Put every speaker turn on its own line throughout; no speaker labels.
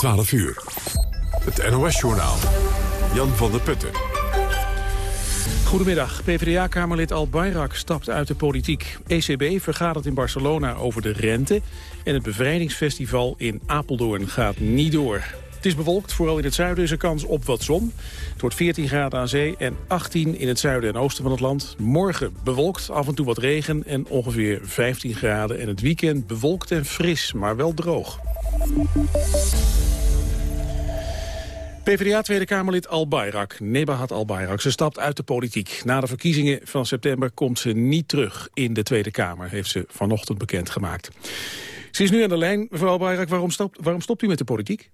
12 uur. Het NOS-journaal. Jan van der Putten.
Goedemiddag. PvdA-kamerlid Al Bayrak stapt uit de politiek. ECB vergadert in Barcelona over de rente... en het bevrijdingsfestival in Apeldoorn gaat niet door. Het is bewolkt, vooral in het zuiden is er kans op wat zon. Het wordt 14 graden aan zee en 18 in het zuiden en oosten van het land. Morgen bewolkt, af en toe wat regen en ongeveer 15 graden. En het weekend bewolkt en fris, maar wel droog. PvdA Tweede Kamerlid Al Bayrak, Nebahat Al Bayrak. Ze stapt uit de politiek. Na de verkiezingen van september komt ze niet terug in de Tweede Kamer, heeft ze vanochtend bekendgemaakt. Ze is nu aan de lijn. Mevrouw Al Bayrak, waarom stopt, waarom stopt u met de politiek?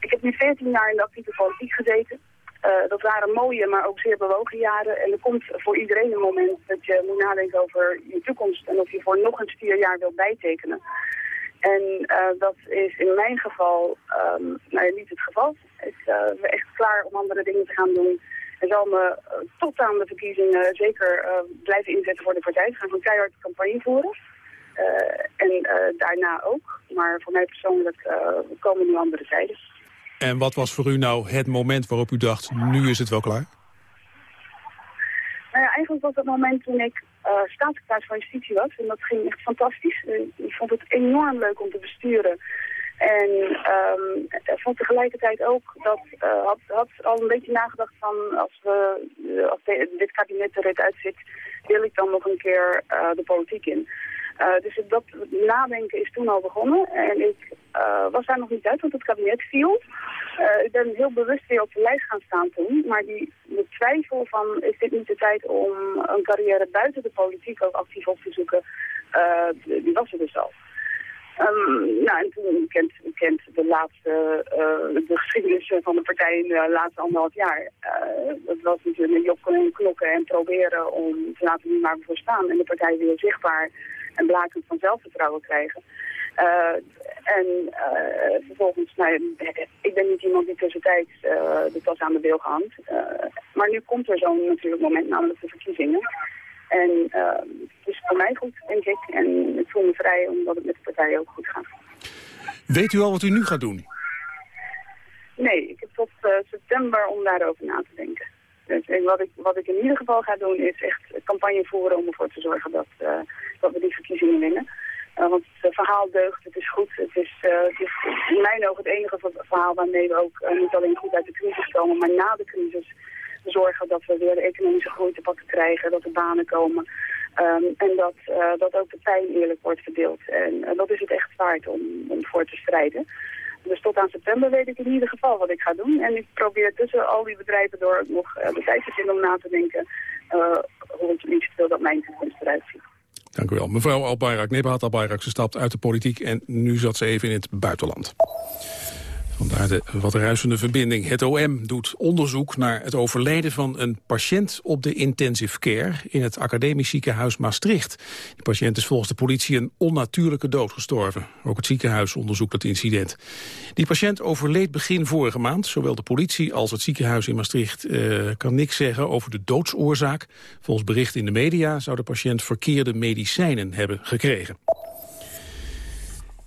Ik heb nu 14 jaar in de actieve politiek gezeten. Uh, dat waren mooie, maar ook zeer bewogen jaren. En er komt voor iedereen een moment dat je moet nadenken over je toekomst... en of je voor nog eens vier jaar wilt bijtekenen. En uh, dat is in mijn geval um, nou, niet het geval. Ik ben uh, echt klaar om andere dingen te gaan doen. En zal me uh, tot aan de verkiezingen zeker blijven inzetten voor de partij. We gaan een keihard campagne voeren. en daarna ook. Maar voor mij persoonlijk komen nu andere tijden.
En wat was voor u nou het moment waarop u dacht, nu is het wel klaar?
Nou ja, eigenlijk was het moment toen ik uh, staatssecretaris van Justitie was. En dat ging echt fantastisch. Ik vond het enorm leuk om te besturen. En um, vond tegelijkertijd ook dat uh, had, had al een beetje nagedacht van als, we, als dit kabinet eruit uitzit, wil ik dan nog een keer de politiek in. Uh, dus dat nadenken is toen al begonnen. En ik uh, was daar nog niet uit, want het kabinet viel. Uh, ik ben heel bewust weer op de lijst gaan staan toen. Maar die de twijfel van, is dit niet de tijd om een carrière buiten de politiek ook actief op te zoeken, die was er dus al. Um, nou, en toen kent, kent de laatste, de geschiedenis van de partij in de laatste anderhalf jaar. Dat was natuurlijk jokken en klokken en proberen om te laten waar we voor staan. En de partij weer zichtbaar en blakend van zelfvertrouwen krijgen. Uh, en uh, vervolgens, nou, ik ben niet iemand die tussentijds uh, de tas aan de beel gehangt. maar nu komt er zo'n natuurlijk moment, namelijk de verkiezingen. En het is voor mij goed, denk ik. En ik voel me vrij omdat het met de partij ook goed gaat.
Weet u al wat u nu gaat doen?
Nee, ik heb tot september om daarover na te denken. Dus wat ik, wat ik in ieder geval ga doen is echt campagne voeren om ervoor te zorgen dat, dat we die verkiezingen winnen. Uh, want het verhaal deugt, het is goed. Het is, uh, het is in mijn ogen het enige verhaal waarmee we ook niet alleen goed uit de crisis komen, maar na de crisis zorgen dat we weer de economische groei te pakken krijgen, dat er banen komen. Um, en dat, dat ook de pijn eerlijk wordt verdeeld. En dat is het echt waard om, om voor te strijden. Dus tot aan september weet ik in ieder geval wat ik ga doen. En ik probeer tussen al die bedrijven door nog de tijd te vinden om na te denken hoe het dat mijn toekomst eruit ziet.
Dank u wel. Mevrouw Albayrak, Nebahat Albayrak, ze stapt uit de politiek... en nu zat ze even in het buitenland. Vandaar de wat ruisende verbinding. Het OM doet onderzoek naar het overlijden van een patiënt op de intensive care in het academisch ziekenhuis Maastricht. De patiënt is volgens de politie een onnatuurlijke dood gestorven. Ook het ziekenhuis onderzoekt het incident. Die patiënt overleed begin vorige maand. Zowel de politie als het ziekenhuis in Maastricht uh, kan niks zeggen over de doodsoorzaak. Volgens berichten in de media zou de patiënt verkeerde medicijnen hebben gekregen.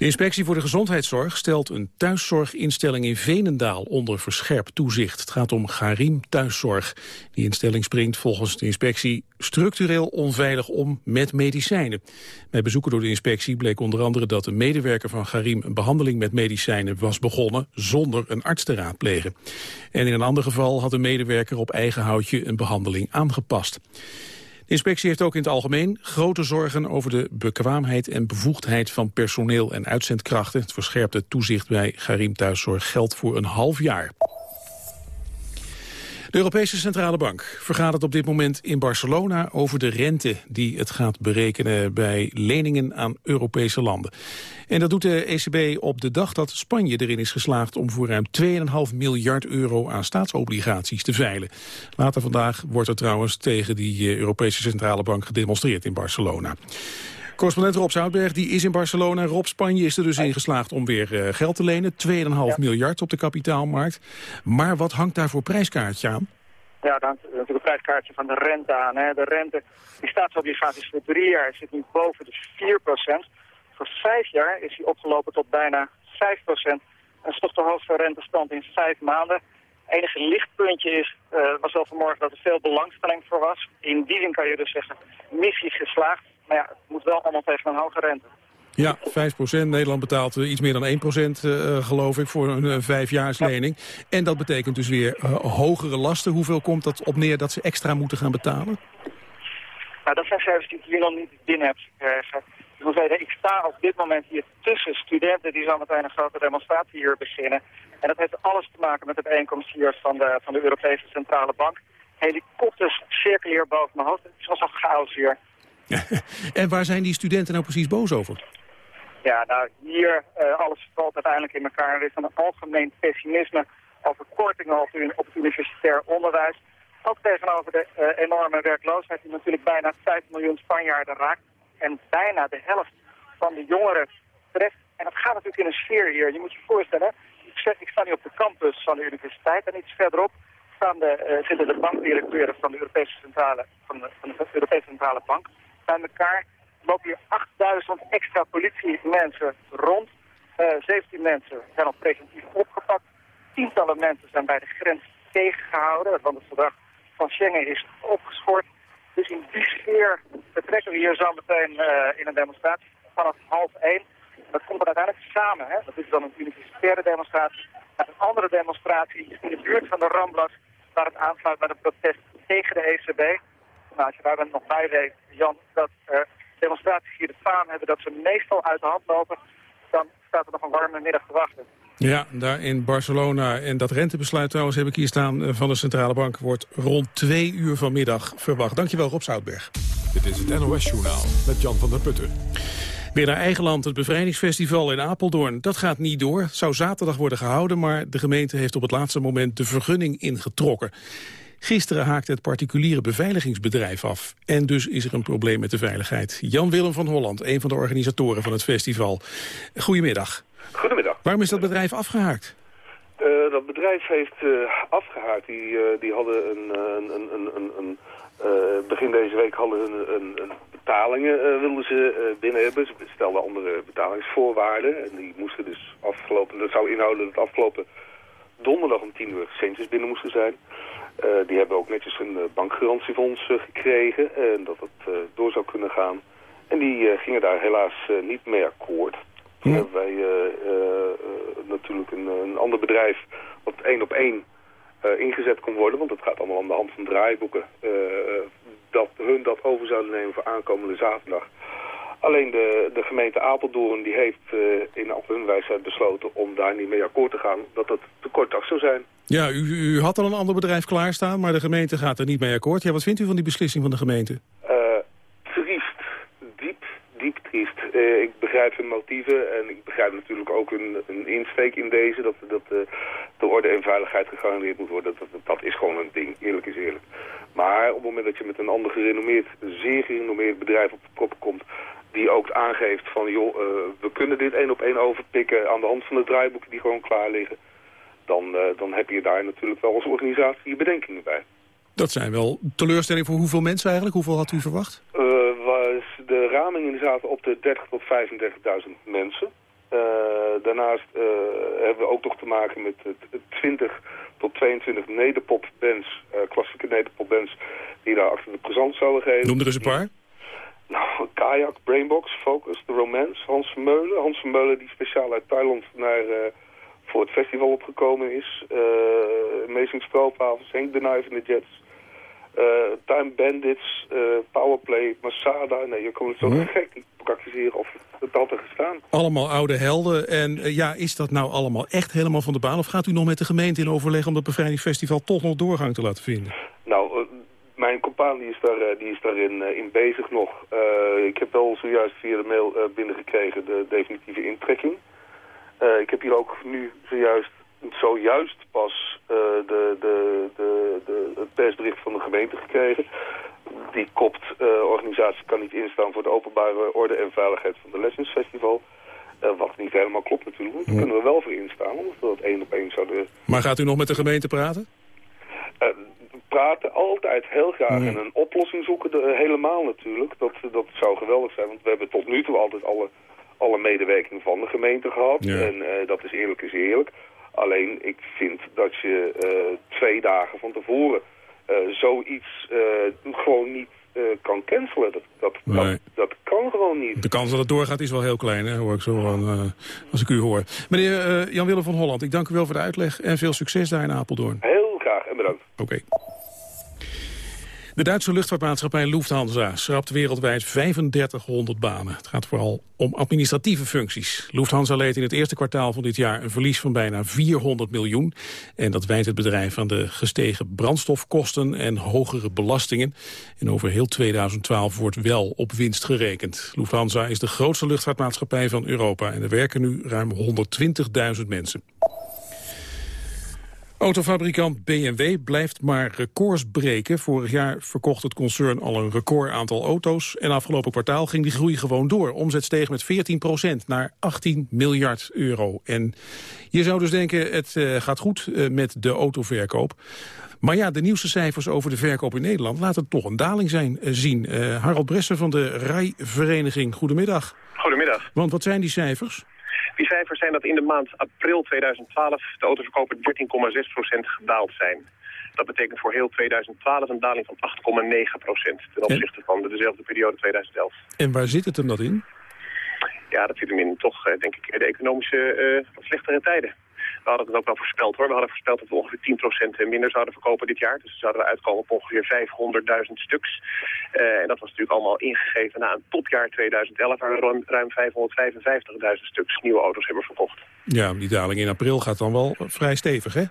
De inspectie voor de gezondheidszorg stelt een thuiszorginstelling in Venendaal onder verscherpt toezicht. Het gaat om Garim Thuiszorg. Die instelling springt volgens de inspectie structureel onveilig om met medicijnen. Bij bezoeken door de inspectie bleek onder andere dat de medewerker van Garim een behandeling met medicijnen was begonnen zonder een arts te raadplegen. En in een ander geval had de medewerker op eigen houtje een behandeling aangepast. Inspectie heeft ook in het algemeen grote zorgen over de bekwaamheid en bevoegdheid van personeel en uitzendkrachten. Het verscherpte toezicht bij Garim Thuiszorg geldt voor een half jaar. De Europese Centrale Bank vergadert op dit moment in Barcelona over de rente die het gaat berekenen bij leningen aan Europese landen. En dat doet de ECB op de dag dat Spanje erin is geslaagd om voor ruim 2,5 miljard euro aan staatsobligaties te veilen. Later vandaag wordt er trouwens tegen die eh, Europese Centrale Bank gedemonstreerd in Barcelona. Correspondent Rob Zoutberg die is in Barcelona. Rob Spanje is er dus in geslaagd om weer uh, geld te lenen. 2,5 miljard op de kapitaalmarkt. Maar wat hangt daar voor prijskaartje aan?
Ja, dan natuurlijk een prijskaartje van de rente aan. Hè. De rente, die staatsobligaties voor drie jaar zit nu boven de 4% Voor vijf jaar is die opgelopen tot bijna 5% Dat is toch de hoogste rentestand in vijf maanden. enige lichtpuntje is, uh, was wel vanmorgen dat er veel belangstelling voor was. In die zin kan je dus zeggen, missie geslaagd. Maar ja, het moet wel allemaal tegen een hoge rente.
Ja, 5% Nederland betaalt uh, iets meer dan 1 procent, uh, geloof ik, voor een uh, vijfjaarslening. Ja. En dat betekent dus weer hogere lasten. Hoeveel komt dat op neer dat ze extra moeten gaan betalen?
Nou, dat zijn cijfers die ik hier nog niet binnen heb gekregen. Dus ik sta op dit moment hier tussen studenten die zo meteen een grote demonstratie hier beginnen. En dat heeft alles te maken met de bijeenkomst hier van de, van de Europese Centrale Bank. Helikopters cirkelen hier boven mijn hoofd. Het is al chaos hier.
en waar zijn die studenten nou precies boos over?
Ja, nou hier, uh, alles valt uiteindelijk in elkaar. Er is een algemeen pessimisme over kortingen op, het universitair onderwijs. Ook tegenover de uh, enorme werkloosheid die natuurlijk bijna 5 miljoen Spanjaarden raakt. En bijna de helft van de jongeren treft. En dat gaat natuurlijk in een sfeer hier. Je moet je voorstellen, ik, sta nu op de campus van de universiteit en iets verderop staan de, uh, zitten de bankdirecteuren van de Europese Centrale, van de, van de Europese Centrale Bank bij elkaar lopen hier 8000 extra politiemensen rond. Uh, eh, 17 mensen zijn al preventief opgepakt. Tientallen mensen zijn bij de grens tegengehouden, want het verdrag van Schengen is opgeschort. Dus in die sfeer vertrekken we hier zo meteen uh, in een demonstratie vanaf half één. Dat komt er uiteindelijk samen. Hè? Dat is dan een universitaire demonstratie. Met een andere demonstratie in de buurt van de Ramblas, waar het aansluit bij een protest tegen de ECB. Nou, als je daar nog bij weet, Jan, dat uh, demonstraties hier de faam hebben dat ze meestal uit de hand lopen, dan staat er nog een warme middag te wachten.
Ja, daar in Barcelona. En dat rentebesluit trouwens heb ik hier staan eh, van de Centrale Bank... wordt rond twee uur vanmiddag verwacht. Dankjewel Rob Zoutberg.
Dit is het NOS-journaal met Jan van der Putten.
Weer naar eigen land, het bevrijdingsfestival in Apeldoorn. Dat gaat niet door. Het zou zaterdag worden gehouden, maar de gemeente heeft op het laatste moment de vergunning ingetrokken. Gisteren haakte het particuliere beveiligingsbedrijf af. En dus is er een probleem met de veiligheid. Jan-Willem van Holland, een van de organisatoren van het festival. Goedemiddag.
Goedemiddag.
Waarom is dat bedrijf afgehaakt?
Uh, dat bedrijf heeft uh, afgehaakt. Die, uh, die hadden een, een, een, een, een begin deze week hadden een, een, een betalingen wilden ze binnen hebben. Ze stelden andere betalingsvoorwaarden. En die moesten dus afgelopen, dat zou inhouden dat afgelopen donderdag om tien uur centjes binnen moesten zijn. Uh, die hebben ook netjes een uh, bankgarantiefonds uh, gekregen en dat het door zou kunnen gaan. En die gingen daar helaas niet mee akkoord. Toen hebben wij natuurlijk een, een, ander bedrijf wat één op één ingezet kon worden, want het gaat allemaal aan de hand van draaiboeken, dat hun dat over zouden nemen voor aankomende zaterdag. Alleen de, de gemeente Apeldoorn die heeft in al hun wijsheid besloten om daar niet mee akkoord te gaan. Dat dat te zou zijn.
Ja, u, had al een ander bedrijf klaarstaan, maar de gemeente gaat er niet mee akkoord. Ja, wat vindt u van die beslissing van de gemeente?
Uh, triest. Diep, diep triest. Uh, ik begrijp hun motieven en ik begrijp natuurlijk ook een, een insteek in deze. Dat, dat uh, de orde en veiligheid gegarandeerd moet worden. Dat, dat, dat, is gewoon een ding, eerlijk is eerlijk. Maar op het moment dat je met een ander gerenommeerd, zeer gerenommeerd bedrijf op de proppen komt die ook aangeeft van, joh, we kunnen dit één op één overpikken aan de hand van de draaiboeken die gewoon klaar liggen. Dan, uh, dan heb je daar natuurlijk wel als organisatie je bedenkingen bij.
Dat zijn wel teleurstellingen voor hoeveel mensen eigenlijk? Hoeveel had u verwacht?
Uh, was de ramingen zaten op de 30 tot 35.000 mensen. daarnaast hebben we ook nog te maken met 20 tot 22 nederpopbands, klassieke nederpopbands, die daar achter de present zouden geven.
Noem er eens een paar.
Nou, Kayak, Brainbox, Focus, The Romance, Hans Vermeulen. Hans Vermeulen die speciaal uit Thailand naar, voor het festival opgekomen is. Uh, Amazing Stroopwafels, Henk de Knife in de Jets. Uh, Time Bandits, uh, Powerplay, Masada. Nee, je kan het zo mm. gek niet praktiseren of het had er gestaan.
Allemaal oude helden. En uh, ja, is dat nou allemaal echt helemaal van de baan? Of gaat u nog met de gemeente in overleg om dat bevrijdingsfestival toch nog doorgang te laten vinden?
Nou, mijn compaan die is, daar, eh, die is daarin in bezig nog. Ik heb wel zojuist via de mail binnengekregen de definitieve intrekking. Ik heb hier ook nu zojuist, zojuist pas de, de, de, de, het persbericht van de gemeente gekregen. Die kopt, organisatie kan niet instaan voor de openbare orde en veiligheid van de Lessons Festival. wat niet helemaal klopt natuurlijk, want daar kunnen we wel voor instaan, omdat we dat één op één zouden...
Maar gaat u nog met de gemeente praten?
praten, altijd heel graag mm. en een oplossing zoeken, de, helemaal natuurlijk. Dat, dat zou geweldig zijn, want we hebben tot nu toe altijd alle, alle medewerking van de gemeente gehad. En dat is eerlijk is eerlijk. Alleen ik vind dat je twee dagen van tevoren zoiets gewoon niet kan cancelen. Dat, dat, dat, dat, kan gewoon niet.
De kans dat het doorgaat is wel heel klein, hè, hoor ik zo aan, als ik u hoor. Meneer Jan-Willem van Holland, ik dank u wel voor de uitleg en veel succes daar in Apeldoorn.
Heel graag en bedankt.
Oké. De Duitse luchtvaartmaatschappij Lufthansa schrapt wereldwijd 3500 banen. Het gaat vooral om administratieve functies. Lufthansa leed in het eerste kwartaal van dit jaar een verlies van bijna 400 miljoen. En dat wijt het bedrijf aan de gestegen brandstofkosten en hogere belastingen. En over heel 2012 wordt wel op winst gerekend. Lufthansa is de grootste luchtvaartmaatschappij van Europa en er werken nu ruim 120.000 mensen. Autofabrikant BMW blijft maar records breken. Vorig jaar verkocht het concern al een record aantal auto's. En afgelopen kwartaal ging die groei gewoon door. Omzet steeg met 14 procent naar 18 miljard euro. En je zou dus denken, het uh, gaat goed uh, met de autoverkoop. Maar ja, de nieuwste cijfers over de verkoop in Nederland... laten toch een daling zijn, uh, zien. Harold Bresser van de Rijvereniging, goedemiddag.
Goedemiddag.
Want wat zijn die cijfers?
Die cijfers zijn dat in de maand april 2012 de autoverkopen 13,6% gedaald zijn. Dat betekent voor heel 2012 een daling van 8,9% ten opzichte van dezelfde periode 2011.
En waar zit het hem dat in?
Ja, dat zit hem in toch, eh, denk ik, de economische uh, slechtere tijden. We hadden het ook wel voorspeld hoor. We hadden voorspeld dat we ongeveer 10% minder zouden verkopen dit jaar. Dus dan zouden we uitkomen op ongeveer 500.000 stuks. Uh, en dat was natuurlijk allemaal ingegeven na een topjaar 2011... waar we ruim 555.000 stuks nieuwe auto's hebben verkocht.
Ja, die daling in april gaat dan wel vrij stevig, hè?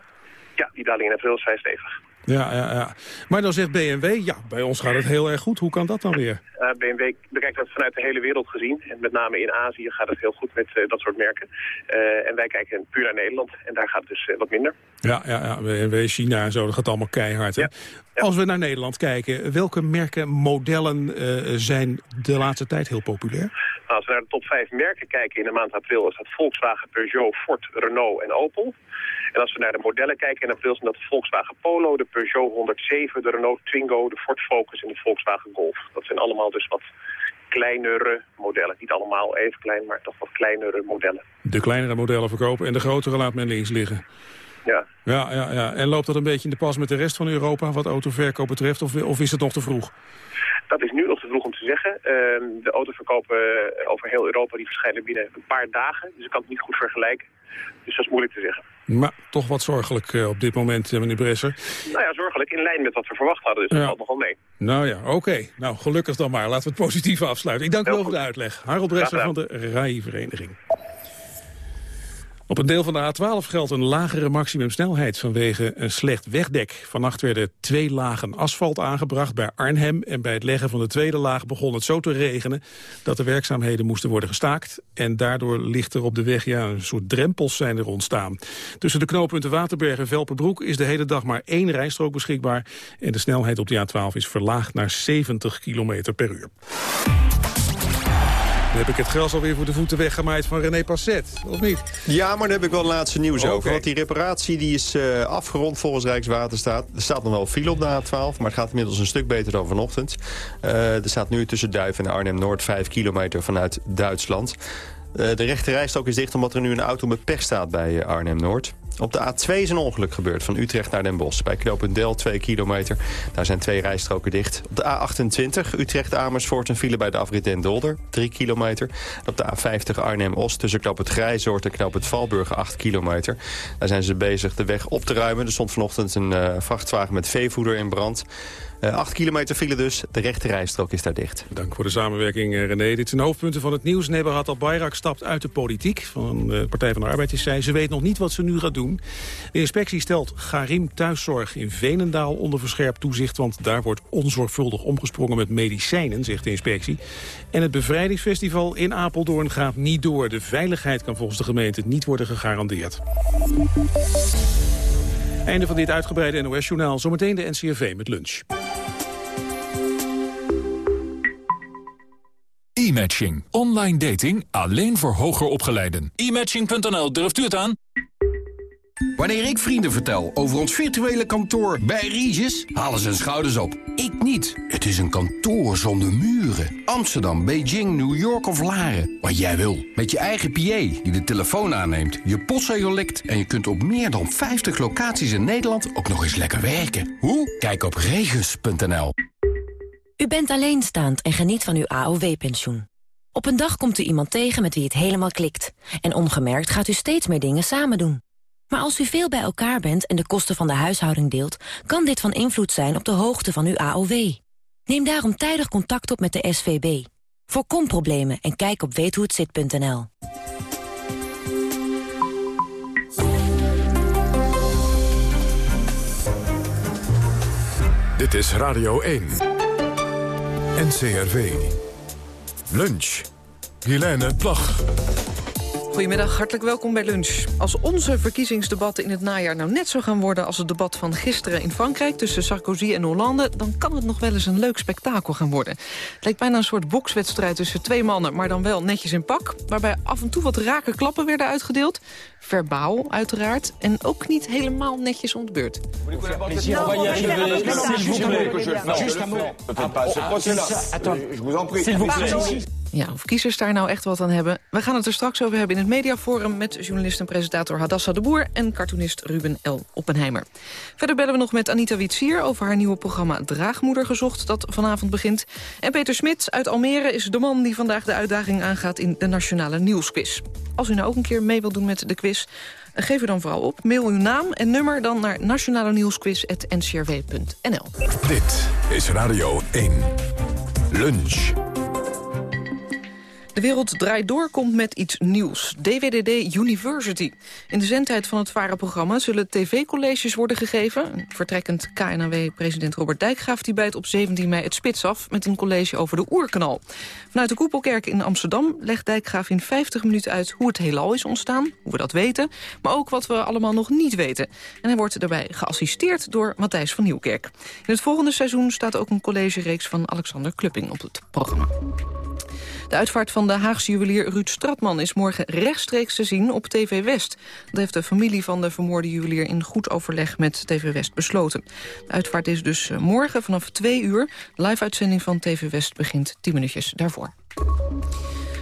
Ja, die daling in april is vrij stevig.
Ja, ja, ja. Maar dan zegt BMW, ja, bij ons gaat het heel erg goed. Hoe kan dat dan weer?
Uh, BMW bekijkt dat vanuit de hele wereld gezien. En met name in Azië gaat het heel goed met uh, dat soort merken. Uh, en wij kijken puur naar Nederland. En daar gaat het dus wat minder.
Ja, ja, ja, BMW, China en zo, dat gaat allemaal keihard. Hè? Ja. Als we naar Nederland kijken, welke merken, modellen zijn de laatste tijd heel populair?
Nou, als we naar de top 5 merken kijken in de maand april... is dat Volkswagen, Peugeot, Ford, Renault en Opel. En als we naar de modellen kijken in april zijn dat de Volkswagen Polo, de Peugeot 107, de Renault Twingo, de Ford Focus en de Volkswagen Golf. Dat zijn allemaal dus wat kleinere modellen. Niet allemaal even klein, maar toch wat kleinere modellen.
De kleinere modellen verkopen en de grotere laat men links liggen.
Ja.
Ja, ja, ja. En loopt dat een beetje in de pas met de rest van Europa wat autoverkoop betreft of, of is het nog te vroeg?
Dat is nu nog te vroeg om te zeggen. Uh, de autoverkopen over heel Europa die verschijnen binnen een paar dagen. Dus ik kan het niet goed vergelijken. Dus dat is moeilijk te zeggen.
Maar toch wat zorgelijk uh, op dit moment, uh, meneer Bresser.
Nou ja, zorgelijk in lijn met wat we verwacht hadden. Dus ja. dat valt nogal mee.
Nou ja, oké. Okay. Nou, gelukkig dan maar. Laten we het positief afsluiten. Ik dank u wel voor de uitleg. Harold Bresser van de RAI-vereniging. Op een deel van de A12 geldt een lagere maximumsnelheid vanwege een slecht wegdek. Vannacht werden twee lagen asfalt aangebracht bij Arnhem. En bij het leggen van de tweede laag begon het zo te regenen dat de werkzaamheden moesten worden gestaakt. En daardoor ligt er op de weg, ja, een soort drempels zijn er ontstaan. Tussen de knooppunten Waterberg en Velperbroek is de hele dag maar één rijstrook beschikbaar. En de snelheid op de A12 is verlaagd naar 70 km per uur. Dan heb ik het gras alweer voor de voeten weggemaaid van René Passet, of niet?
Ja, maar daar heb ik wel laatste nieuws okay. over. Want die reparatie die is uh, afgerond volgens Rijkswaterstaat. Er staat nog wel file op de A12, maar het gaat inmiddels een stuk beter dan vanochtend. Uh, er staat nu tussen Duif en Arnhem-Noord 5 kilometer vanuit Duitsland. Uh, de rechte rijstrook is dicht omdat er nu een auto met pech staat bij Arnhem-Noord. Op de A2 is een ongeluk gebeurd van Utrecht naar Den Bosch. Bij knooppunt Del 2 kilometer. Daar zijn twee rijstroken dicht. Op de A28 Utrecht-Amersfoort een file bij de afrit Den Dolder. 3 kilometer. Op de A50 Arnhem-Os tussen knoop het Grijzoord en knoop het Valburg 8 kilometer. Daar zijn ze bezig de weg op te ruimen. Er stond vanochtend een uh, vrachtwagen met veevoeder in brand. Uh, 8 kilometer file dus. De rechte rijstrook is daar dicht.
Dank voor de samenwerking, René. Dit zijn hoofdpunten van het nieuws. Nebahat al-Bayrak stapt uit de politiek. Van de Partij van de Arbeid is zij. Ze weet nog niet wat ze nu gaat doen. De inspectie stelt Garim Thuiszorg in Venendaal onder verscherpt toezicht... want daar wordt onzorgvuldig omgesprongen met medicijnen, zegt de inspectie. En het bevrijdingsfestival in Apeldoorn gaat niet door. De veiligheid kan volgens de gemeente niet worden gegarandeerd. Einde van dit uitgebreide NOS-journaal. Zometeen de NCRV met lunch.
E-matching. Online dating alleen voor hoger opgeleiden.
E-matching.nl, durft u het aan?
Wanneer ik vrienden vertel over ons virtuele kantoor bij Regis, halen ze hun schouders op. Ik niet. Het is een kantoor zonder muren. Amsterdam, Beijing, New York of Laren. Wat jij wil. Met je eigen PA die de telefoon aanneemt, je postzegel likt... en je kunt op meer dan 50 locaties in Nederland ook nog eens lekker werken. Hoe? Kijk op regis.nl.
U bent alleenstaand en geniet van uw AOW-pensioen. Op een dag komt u iemand tegen met wie het helemaal klikt. En ongemerkt gaat u steeds meer dingen samen doen. Maar als u veel bij elkaar bent en de kosten van de huishouding deelt... kan dit van invloed zijn op de hoogte van uw AOW. Neem daarom tijdig contact op met de SVB. Voorkom problemen en kijk op weethohetzit.nl.
Dit is Radio 1. NCRV. Lunch. Helene Plag.
Goedemiddag, hartelijk welkom bij Lunch. Als onze verkiezingsdebatten in het najaar nou net zo gaan worden... als het debat van gisteren in Frankrijk tussen Sarkozy en Hollande... dan kan het nog wel eens een leuk spektakel gaan worden. Het lijkt bijna een soort bokswedstrijd tussen twee mannen... maar dan wel netjes in pak, waarbij af en toe wat rake klappen werden uitgedeeld. Verbaal, uiteraard, en ook niet helemaal netjes ontbeurd. Ja, of kiezers daar nou echt wat aan hebben. We gaan het er straks over hebben in het mediaforum... met journalist en presentator Hadassa de Boer... en cartoonist Ruben L. Oppenheimer. Verder bellen we nog met Anita Witsier... over haar nieuwe programma Draagmoeder gezocht... dat vanavond begint. En Peter Smit uit Almere is de man die vandaag de uitdaging aangaat... in de Nationale Nieuwsquiz. Als u nou ook een keer mee wilt doen met de quiz... Geef u dan vooral op. Mail uw naam en nummer dan naar nationale nieuwsquiz.ncrw.nl.
Dit is Radio 1. Lunch.
De wereld draait door komt met iets nieuws. DWDD University. In de zendtijd van het VARA-programma zullen tv-colleges worden gegeven. Vertrekkend KNAW-president Robert Dijkgraaf die bijt op 17 mei het spits af... met een college over de Oerknal. Vanuit de Koepelkerk in Amsterdam legt Dijkgraaf in 50 minuten uit... hoe het heelal is ontstaan, hoe we dat weten... maar ook wat we allemaal nog niet weten. En hij wordt daarbij geassisteerd door Matthijs van Nieuwkerk. In het volgende seizoen staat ook een collegereeks van Alexander Klupping op het programma. De uitvaart van de Haagse juwelier Ruud Stratman is morgen rechtstreeks te zien op TV West. Dat heeft de familie van de vermoorde juwelier in goed overleg met TV West besloten. De uitvaart is dus eh, morgen vanaf twee uur. Live-uitzending van TV West begint 10 minuutjes daarvoor.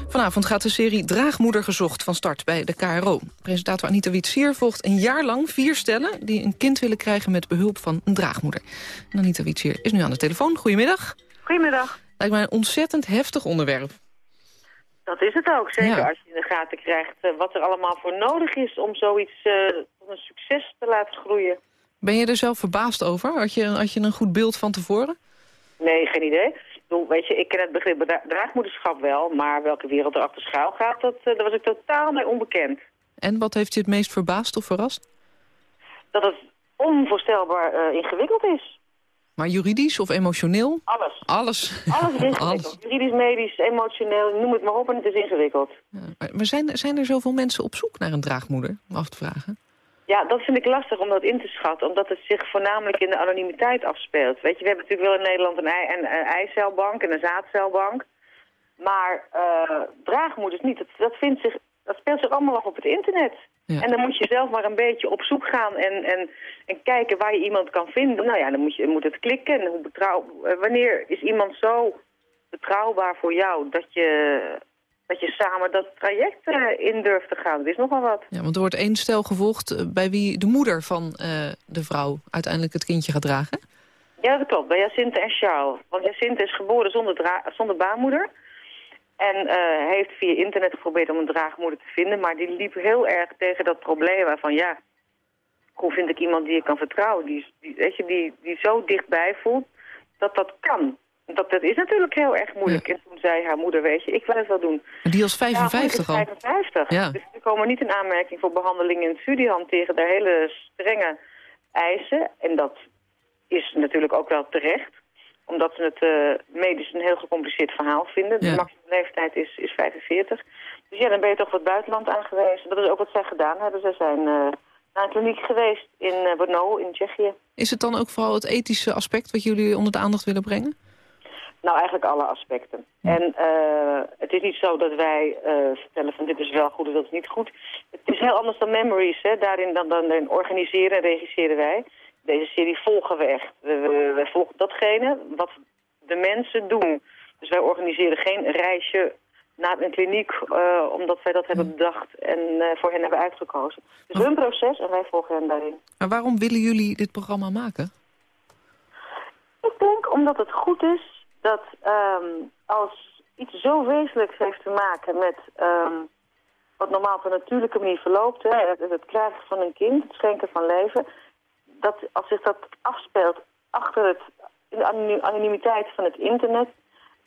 Vanavond gaat de serie Draagmoeder gezocht van start bij de KRO. Presentator Anita Witsier volgt een jaar lang vier stellen... die een kind willen krijgen met behulp van een draagmoeder. En Anita Witsier is nu aan de telefoon. Goedemiddag.
Goedemiddag.
Lijkt mij een ontzettend heftig onderwerp.
Dat is het ook, zeker als je in de gaten krijgt uh, wat er allemaal voor nodig is om zoiets uh, een succes te laten groeien.
Ben je er zelf verbaasd over? Had je, had je een goed beeld van tevoren?
Nee, geen idee. Weet je, ik ken het begrip draagmoederschap wel, maar welke wereld er achter schuil gaat, dat, uh, daar was ik totaal mee onbekend.
En wat heeft je het meest verbaasd of verrast?
Dat het onvoorstelbaar ingewikkeld is.
Maar juridisch of emotioneel?
Alles.
Alles.
Alles is ingewikkeld. Juridisch, medisch, emotioneel, noem het maar op en het is ingewikkeld.
Ja, maar zijn, zijn er zoveel mensen op zoek naar een draagmoeder, om af te vragen?
Ja, dat vind ik lastig om dat in te schatten, omdat het zich voornamelijk in de anonimiteit afspeelt. Weet je, we hebben natuurlijk wel in Nederland een, ei, een, een eicelbank en een zaadcelbank. Maar uh, draagmoeders niet. Dat, dat, vindt zich, dat speelt zich allemaal af op het internet. Ja. En dan moet je zelf maar een beetje op zoek gaan en, en, en kijken waar je iemand kan vinden. Nou ja, dan moet, je, moet het klikken. En hoe betrouw, wanneer is iemand zo betrouwbaar voor jou dat je, dat je samen dat traject uh, in durft te gaan? Dat is nogal wat.
Ja, want er wordt één stel gevolgd bij wie de moeder van uh, de vrouw uiteindelijk het kindje gaat dragen.
Ja, dat klopt. Bij Jacinthe en Charles. Want Jacinthe is geboren zonder, zonder baarmoeder. En uh, heeft via internet geprobeerd om een draagmoeder te vinden. Maar die liep heel erg tegen dat probleem waarvan, ja, hoe vind ik iemand die je kan vertrouwen? Die, die, weet je, die, die zo dichtbij voelt dat dat kan. Dat, dat is natuurlijk heel erg moeilijk. Ja. En toen zei haar moeder, weet je, ik wil het wel doen.
Maar die was 55
ja,
al?
55. Ja. Dus die komen niet in aanmerking voor behandeling in het studiehand tegen de hele strenge eisen. En dat is natuurlijk ook wel terecht omdat ze het uh, medisch een heel gecompliceerd verhaal vinden. Ja. De maximum leeftijd is, is 45. Dus ja, dan ben je toch wat buitenland aangewezen. Dat is ook wat zij gedaan hebben. Ze zijn uh, naar een kliniek geweest in uh, Brno in Tsjechië.
Is het dan ook vooral het ethische aspect wat jullie onder de aandacht willen brengen?
Nou, eigenlijk alle aspecten. En uh, het is niet zo dat wij uh, vertellen van dit is wel goed of dat is niet goed. Het is heel anders dan Memories. Hè. Daarin dan, dan, dan organiseren en regisseren wij. Deze serie volgen we echt. We, we, we, volgen datgene wat de mensen doen. Dus wij organiseren geen reisje naar een kliniek uh, omdat wij dat hebben bedacht en voor hen hebben uitgekozen. Dus hun proces en wij volgen hen daarin.
Maar waarom willen jullie dit programma maken?
Ik denk omdat het goed is dat um, als iets zo wezenlijks heeft te maken met um, wat normaal op een natuurlijke manier verloopt, hè, het, krijgen van een kind, het schenken van leven, dat als zich dat afspeelt achter het, de anonimiteit van het internet,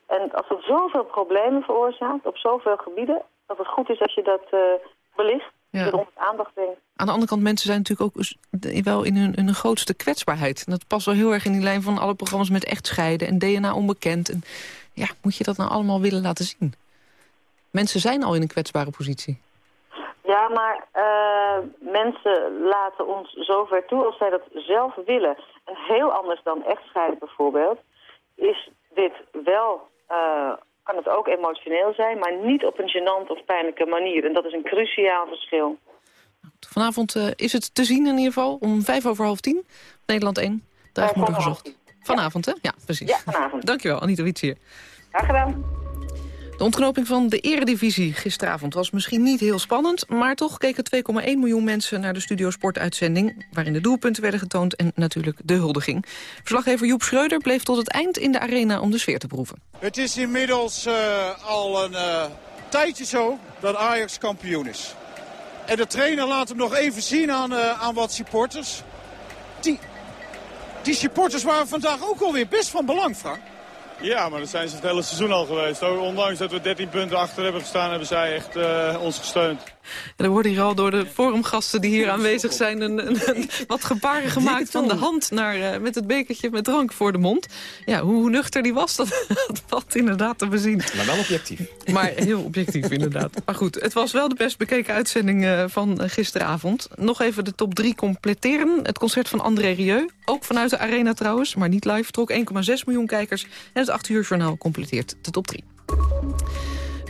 en als het zoveel problemen veroorzaakt op zoveel gebieden, dat het goed is als je dat uh, belicht ja. er aandacht brengt.
Aan de andere kant, mensen zijn natuurlijk ook wel in hun, hun grootste kwetsbaarheid. En dat past wel heel erg in die lijn van alle programma's met echtscheiden en DNA onbekend. En ja, moet je dat nou allemaal willen laten zien? Mensen zijn al in een kwetsbare positie.
Ja, maar uh, mensen laten ons zover toe als zij dat zelf willen. En heel anders dan echtscheiden bijvoorbeeld, is dit wel... Uh, kan het ook emotioneel zijn, maar niet op een gênante of pijnlijke manier. En dat is een cruciaal verschil.
Vanavond uh, is het te zien in ieder geval, om vijf over half tien. Nederland 1, Dreigmoeder uh, gezocht. Vanavond, hè? Ja, precies.
Ja, vanavond.
Dankjewel, Anita Wiets hier.
Graag gedaan.
De ontknoping van de eredivisie gisteravond was misschien niet heel spannend... maar toch keken 2,1 miljoen mensen naar de Studio Sport-uitzending... waarin de doelpunten werden getoond en natuurlijk de huldiging. Verslaggever Joep Schreuder bleef tot het eind in de arena om de sfeer te proeven.
Het is inmiddels uh, al een uh, tijdje zo dat Ajax kampioen is. En de trainer laat hem nog even zien aan, uh, aan wat supporters. Die, die supporters waren vandaag ook alweer best van belang, Frank.
Ja, maar dat zijn ze het hele seizoen al geweest. Ondanks dat we 13 punten achter hebben gestaan, hebben zij echt uh, ons gesteund.
En er wordt hier al door de forumgasten die hier aanwezig zijn... Een, een, wat gebaren gemaakt van de hand naar, uh, met het bekertje met drank voor de mond. Ja, hoe nuchter die was, dat, dat valt inderdaad te bezien.
Maar wel objectief.
Maar heel objectief, inderdaad. Maar goed, het was wel de best bekeken uitzending uh, van gisteravond. Nog even de top 3 completeren. Het concert van André Rieu, ook vanuit de arena trouwens, maar niet live... trok 1,6 miljoen kijkers. En het 8 uur journaal completeert de top 3.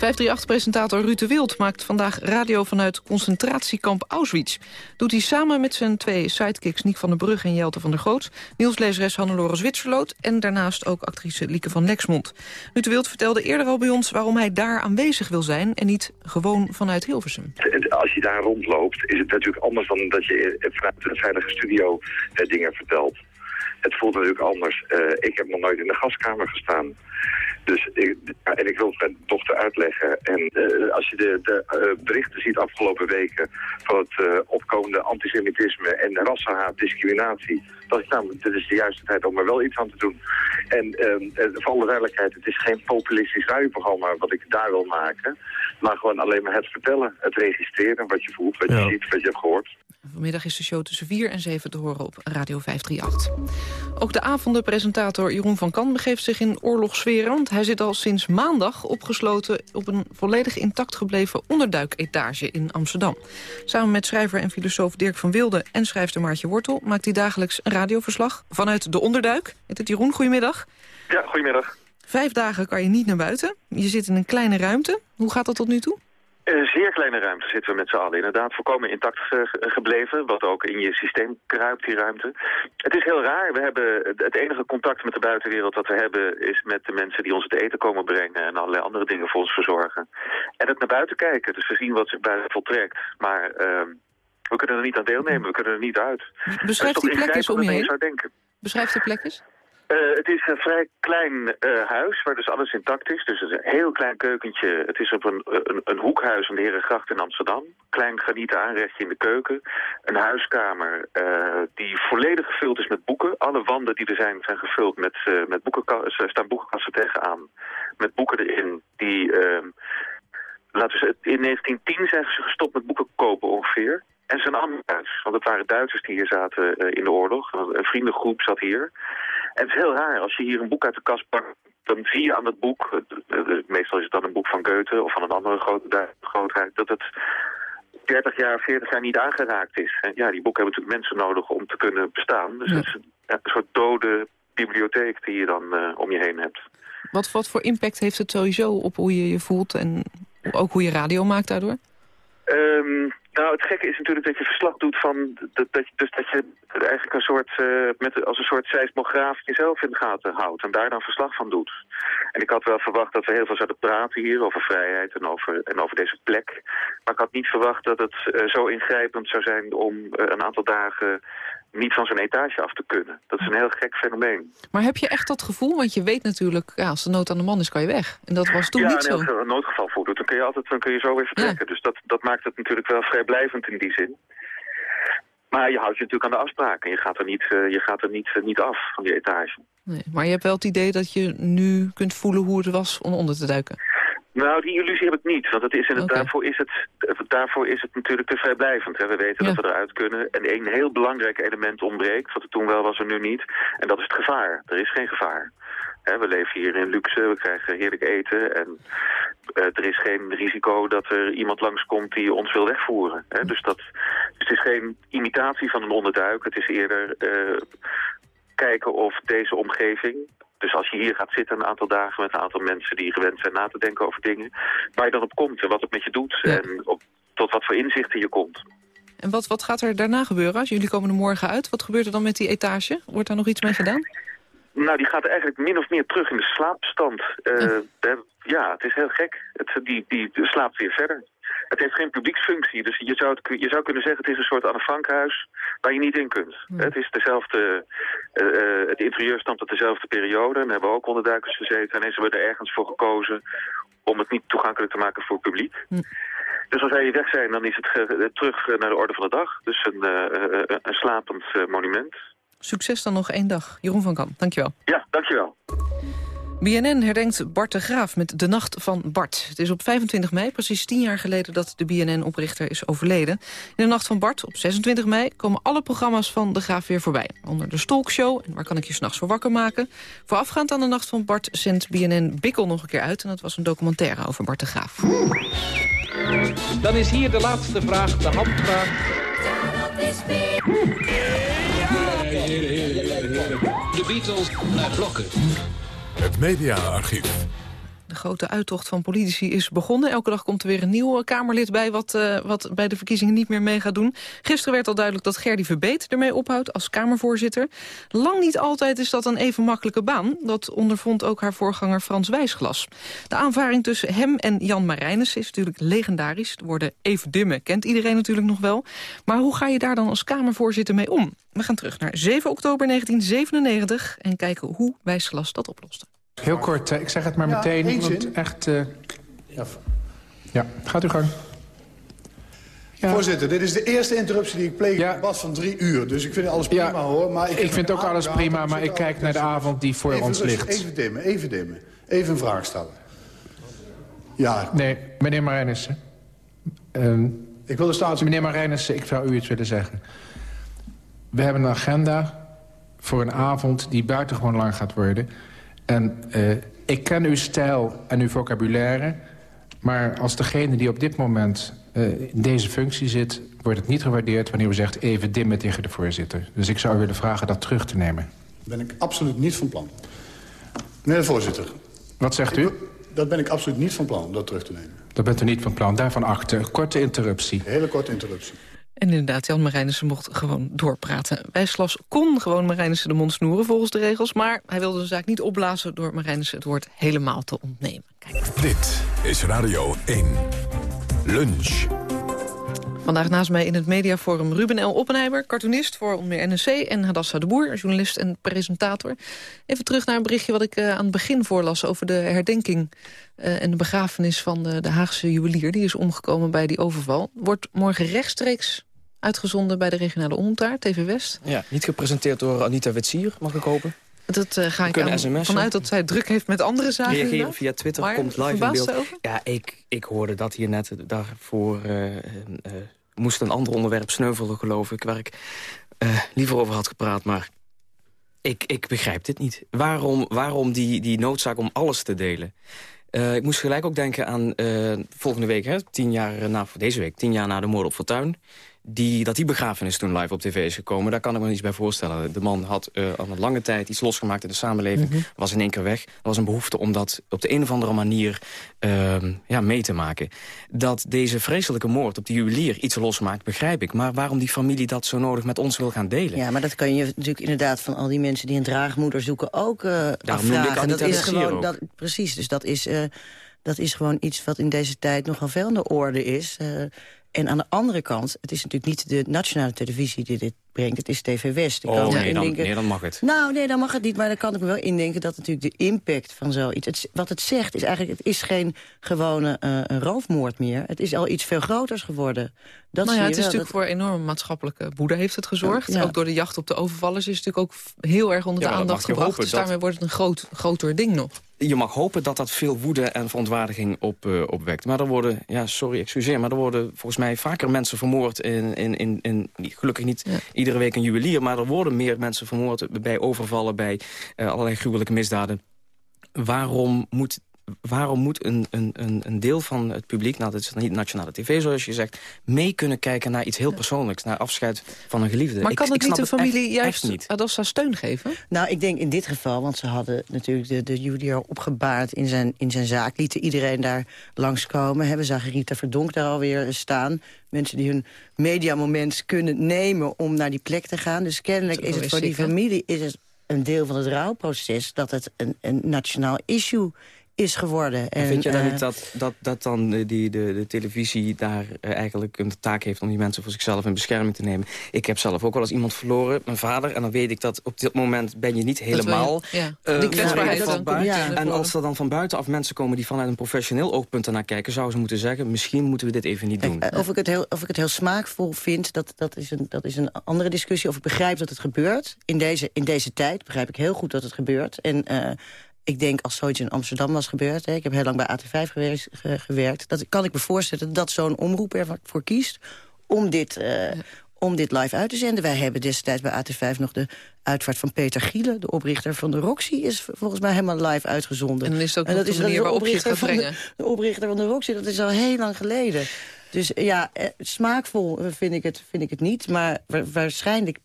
538-presentator Ruud de Wild maakt vandaag radio vanuit concentratiekamp Auschwitz. Doet hij samen met zijn twee sidekicks Niek van der Brug en Jelte van der Goot... nieuwslezeres Hannelore Zwitserloot en daarnaast ook actrice Lieke van Lexmond. Ruud de Wild vertelde eerder al bij ons waarom hij daar aanwezig wil zijn... en niet gewoon vanuit Hilversum.
Als je daar rondloopt is het natuurlijk anders dan dat je vanuit een veilige studio eh, dingen vertelt. Het voelt natuurlijk anders. Uh, ik heb nog nooit in de gaskamer gestaan. Dus ik, en ik wil het mijn dochter uitleggen. En uh, als je de, de uh, berichten ziet afgelopen weken van het uh, opkomende antisemitisme en rassenhaat, discriminatie, ik nou, dit is de juiste tijd om er wel iets aan te doen. En voor alle duidelijkheid, het is geen populistisch radioprogramma wat ik daar wil maken, maar gewoon alleen maar het vertellen, het registreren, wat je voelt, wat je ziet, wat je hebt gehoord.
Vanmiddag is de show tussen 4 en 7 te horen op Radio 538. Ook de avondenpresentator Jeroen van Kan begeeft zich in oorlogssferen... want hij zit al sinds maandag opgesloten op een volledig intact gebleven onderduiketage in Amsterdam. Samen met schrijver en filosoof Dirk van Wilde en schrijfster Maartje Wortel... maakt hij dagelijks een radioverslag vanuit de onderduik. Heet het Jeroen, goedemiddag.
Ja, goedemiddag.
Vijf dagen kan je niet naar buiten. Je zit in een kleine ruimte. Hoe gaat dat tot nu toe?
Een zeer kleine ruimte zitten we met z'n allen. Inderdaad, volkomen intact gebleven. Wat ook in je systeem kruipt, die ruimte. Het is heel raar. We hebben het enige contact met de buitenwereld dat we hebben... is met de mensen die ons het eten komen brengen... en allerlei andere dingen voor ons verzorgen. En het naar buiten kijken. Dus we zien wat zich buiten voltrekt. Maar uh, we kunnen er niet aan deelnemen. We kunnen er niet uit.
Beschrijf die plek eens om je heen. Beschrijf de plek eens.
Uh, het is een vrij klein uh, huis waar dus alles intact is. Dus het is een heel klein keukentje. Het is op een, een, een hoekhuis aan de Herengracht in Amsterdam. Klein granieten aanrechtje in de keuken. Een huiskamer uh, die volledig gevuld is met boeken. Alle wanden die er zijn zijn gevuld met, met boekenkasten. staan boekenkasten tegenaan. Met boeken erin die... Ehm, laten we in 1910 zijn ze gestopt met boeken kopen ongeveer. En zijn Duits. Want het waren Duitsers die hier zaten in de oorlog. Een vriendengroep zat hier. En het is heel raar, als je hier een boek uit de kast pakt, dan zie je aan het boek, meestal is het dan een boek van Goethe of van een andere grote grootheid, dat het 30 jaar, 40 jaar niet aangeraakt is. En ja, die boeken hebben natuurlijk mensen nodig om te kunnen bestaan. Dus het is een, soort dode bibliotheek die je dan uh, om je heen hebt.
Wat, wat voor impact heeft het sowieso op hoe je je voelt... en ook hoe je radio maakt daardoor?
Ehm, nou, het gekke is natuurlijk dat je verslag doet van... Dat, dat, dus dat je eigenlijk een soort, uh, met, als een soort seismograaf jezelf in de gaten houdt... en daar dan verslag van doet. En ik had wel verwacht dat we heel veel zouden praten hier over vrijheid en over, en over deze plek. Maar ik had niet verwacht dat het uh, zo ingrijpend zou zijn om uh, een aantal dagen niet van zo'n etage af te kunnen. Dat is een heel gek fenomeen.
Maar heb je echt dat gevoel? Want je weet natuurlijk, ja, als de nood aan de man is, kan je weg. En dat was toen
ja,
niet zo.
Ja, als een noodgeval voordoet, dan kun je, altijd, dan kun je zo weer vertrekken. Ja. Dus dat, dat maakt het natuurlijk wel vrijblijvend in die zin. Maar je houdt je natuurlijk aan de afspraken. Je gaat er niet, uh, je gaat er niet, uh, niet af van die etage.
Nee, maar je hebt wel het idee dat je nu kunt voelen hoe het was om onder te duiken.
Nou, die illusie heb ik niet. Want het is okay. daarvoor, is het, daarvoor is het natuurlijk te vrijblijvend. Hè. We weten ja. dat we eruit kunnen. En een heel belangrijk element ontbreekt, wat er toen wel was en nu niet. En dat is het gevaar. Er is geen gevaar. Hè, we leven hier in luxe, we krijgen heerlijk eten. En uh, er is geen risico dat er iemand langskomt die ons wil wegvoeren. Hè. Dus, dat, dus het is geen imitatie van een onderduik. Het is eerder uh, kijken of deze omgeving, dus als je hier gaat zitten een aantal dagen met een aantal mensen die gewend zijn na te denken over dingen, waar je dan op komt en wat het met je doet ja. en op, tot wat voor inzichten je komt.
En wat, wat gaat er daarna gebeuren? Als jullie komen er morgen uit, wat gebeurt er dan met die etage? Wordt daar nog iets mee gedaan?
Nou, die gaat eigenlijk min of meer terug in de slaapstand. Uh, ja. ja, het is heel gek. Het, die, die slaapt weer verder. Het heeft geen publieksfunctie, dus je zou, het, je zou kunnen zeggen het is een soort Anne Frankhuis waar je niet in kunt. Hmm. Het is dezelfde, uh, uh, het interieur stamt uit dezelfde periode en hebben we ook onderduikers gezeten en ze hebben er ergens voor gekozen om het niet toegankelijk te maken voor het publiek. Hmm. Dus als wij weg zijn, dan is het uh, terug naar de orde van de dag. Dus een, een slapend monument.
Succes dan nog één dag. Jeroen van Kam, dankjewel.
Ja, dankjewel.
BNN herdenkt Bart de Graaf met De Nacht van Bart. Het is op 25 mei, precies tien jaar geleden dat de BNN-oprichter is overleden. In De Nacht van Bart, op 26 mei, komen alle programma's van De Graaf weer voorbij. Onder de Stolkshow en Waar kan ik je s'nachts voor wakker maken. Voorafgaand aan De Nacht van Bart zendt BNN Bikkel nog een keer uit. En dat was een documentaire over Bart de Graaf.
Dan is hier de laatste vraag, de handvraag.
De Beatles naar blokken.
Het mediaarchief.
De grote uittocht van politici is begonnen. Elke dag komt er weer een nieuw Kamerlid bij... Wat, uh, wat bij de verkiezingen niet meer mee gaat doen. Gisteren werd al duidelijk dat Gerdy Verbeet ermee ophoudt als Kamervoorzitter. Lang niet altijd is dat een even makkelijke baan. Dat ondervond ook haar voorganger Frans Wijsglas. De aanvaring tussen hem en Jan Marijnissen is natuurlijk legendarisch. De woorden even dimmen kent iedereen natuurlijk nog wel. Maar hoe ga je daar dan als Kamervoorzitter mee om? We gaan terug naar 7 oktober 1997 en kijken hoe Wijsglas dat oploste.
Heel kort, ik zeg het maar meteen.
Ja,
want echt, uh... ja. ja, gaat u gang.
Ja. Voorzitter, dit is de eerste interruptie die ik pleeg ja. Bas van drie uur. Dus ik vind alles prima
ja.
hoor. Maar
ik, ik vind ook alles prima, maar ik kijk naar de avond die voor
even
ons ligt.
Even dimmen, even dimmen. Even een vraag stellen. Ja.
Nee, meneer Marijnissen. Um,
ik wil de staats...
Meneer Marijnissen, ik zou u iets willen zeggen. We hebben een agenda voor een avond die buitengewoon lang gaat worden... En uh, ik ken uw stijl en uw vocabulaire... maar als degene die op dit moment uh, in deze functie zit... wordt het niet gewaardeerd wanneer u zegt even dimmen tegen de voorzitter. Dus ik zou willen vragen dat terug te nemen.
Ben ik absoluut niet van plan. Meneer de voorzitter.
Wat zegt u?
Dat ben ik absoluut niet van plan, om dat terug te nemen.
Dat bent u niet van plan. Daarvan achter. Korte interruptie.
Hele korte interruptie.
En inderdaad, Jan Marijnissen mocht gewoon doorpraten. Wijsglas kon gewoon Marijnissen de mond snoeren volgens de regels... maar hij wilde de zaak niet opblazen door Marijnissen het woord helemaal te ontnemen. Kijk.
Dit is Radio 1. Lunch.
Vandaag naast mij in het mediaforum Ruben L. Oppenheimer... cartoonist voor onder meer NRC en Hadassa de Boer, journalist en presentator. Even terug naar een berichtje wat ik uh, aan het begin voorlas... over de herdenking uh, en de begrafenis van de, de Haagse juwelier. Die is omgekomen bij die overval. Wordt morgen rechtstreeks uitgezonden bij de regionale omtaar, TV West.
Ja, niet gepresenteerd door Anita Wetsier, mag ik hopen.
Dat uh, ga ik aan, vanuit dat zij druk heeft met andere zaken.
Reageren via Twitter,
maar,
komt live in beeld.
Over?
Ja, ik, ik hoorde dat hier net daarvoor... Uh, uh, moest een ander onderwerp sneuvelen, geloof ik... waar ik liever over had gepraat, maar ik, ik begrijp dit niet. Waarom, waarom die, die noodzaak om alles te delen? Uh, ik moest gelijk ook denken aan uh, volgende week, hè, tien jaar na, deze week, tien jaar na de moord op Fortuin. Die, dat die begrafenis toen live op tv is gekomen. Daar kan ik me iets bij voorstellen. De man had uh, al een lange tijd iets losgemaakt in de samenleving. Mhm. Was in één keer weg. Er was een behoefte om dat op de een of andere manier uh, ja, mee te maken. Dat deze vreselijke moord op die juwelier iets losmaakt, begrijp ik. Maar waarom die familie dat zo nodig met ons wil gaan delen?
Ja, maar dat kan je natuurlijk inderdaad van al die mensen die een draagmoeder zoeken ook uh, Daarom afvragen. dat is gewoon, dat, precies, dus dat is, uh, dat is gewoon iets wat in deze tijd nogal veel aan de orde is. Uh, en aan de andere kant, het is natuurlijk niet de nationale televisie die dit brengt. Het is TV West.
Ik oh, kan nee, dan, nee, dan mag het.
Nou, nee, dan mag het niet. Maar dan kan ik me wel indenken dat natuurlijk de impact van zoiets... Het, wat het zegt is eigenlijk, het is geen gewone uh, roofmoord meer. Het is al iets veel groters geworden.
Dat nou ja, het is natuurlijk voor enorme maatschappelijke boede heeft het gezorgd. Ook door de jacht op de overvallers is het natuurlijk ook heel erg onder de aandacht gebracht. Dus daarmee wordt het een groot, groter ding nog
je mag hopen dat dat veel woede en verontwaardiging op, uh, opwekt. Maar er worden, ja, sorry, excuseer, maar er worden volgens mij vaker mensen vermoord in, in, in, in gelukkig niet iedere week een juwelier, maar er worden meer mensen vermoord bij overvallen, bij uh, allerlei gruwelijke misdaden. Waarom moet waarom moet een, een, een deel van het publiek... nou, dat is niet nationale tv zoals je zegt... mee kunnen kijken naar iets heel persoonlijks... naar afscheid van een geliefde.
Maar
ik,
kan het niet de familie
echt,
juist
niet.
Adossa steun geven?
Nou, ik denk in dit geval, want ze hadden natuurlijk de, de juwelier opgebaard in zijn, in zijn zaak... lieten iedereen daar langskomen. Hebben zagen Rita Verdonk daar alweer staan. Mensen die hun mediamoment kunnen nemen om naar die plek te gaan. Dus kennelijk is het voor die familie is het een deel van het rouwproces... dat het een, een nationaal issue is geworden.
En, vind je dan niet eh, dat, dat, dat dan die, de, de televisie daar uh, eigenlijk een taak heeft... om die mensen voor zichzelf in bescherming te nemen? Ik heb zelf ook wel eens iemand verloren, mijn vader. En dan weet ik dat op dit moment ben je niet helemaal... Je, ja. uh,
kwetsbaarheid.
Ja. En als er dan van buitenaf mensen komen die vanuit een professioneel oogpunt ernaar kijken... zouden ze moeten zeggen, misschien moeten we dit even niet doen.
Of ik het heel, of ik het heel smaakvol vind, dat, dat, is een, dat is een andere discussie. Of ik begrijp dat het gebeurt. In deze, in deze tijd begrijp ik heel goed dat het gebeurt. En ik denk als zoiets in Amsterdam was gebeurd... Hè, ik heb heel lang bij AT5 gewerkt, gewerkt dat kan ik me voorstellen dat zo'n omroep ervoor kiest... om dit, uh, om dit live uit te zenden. Wij hebben destijds bij AT5 nog de uitvaart van Peter Gielen... de oprichter van de Roxy, is volgens mij helemaal live uitgezonden.
En dan is ook en dat is de manier waarop je het gaat brengen.
De, oprichter van de Roxy, dat is al heel lang geleden. Dus ja, eh, smaakvol vind ik het, vind ik het niet. Maar waarschijnlijk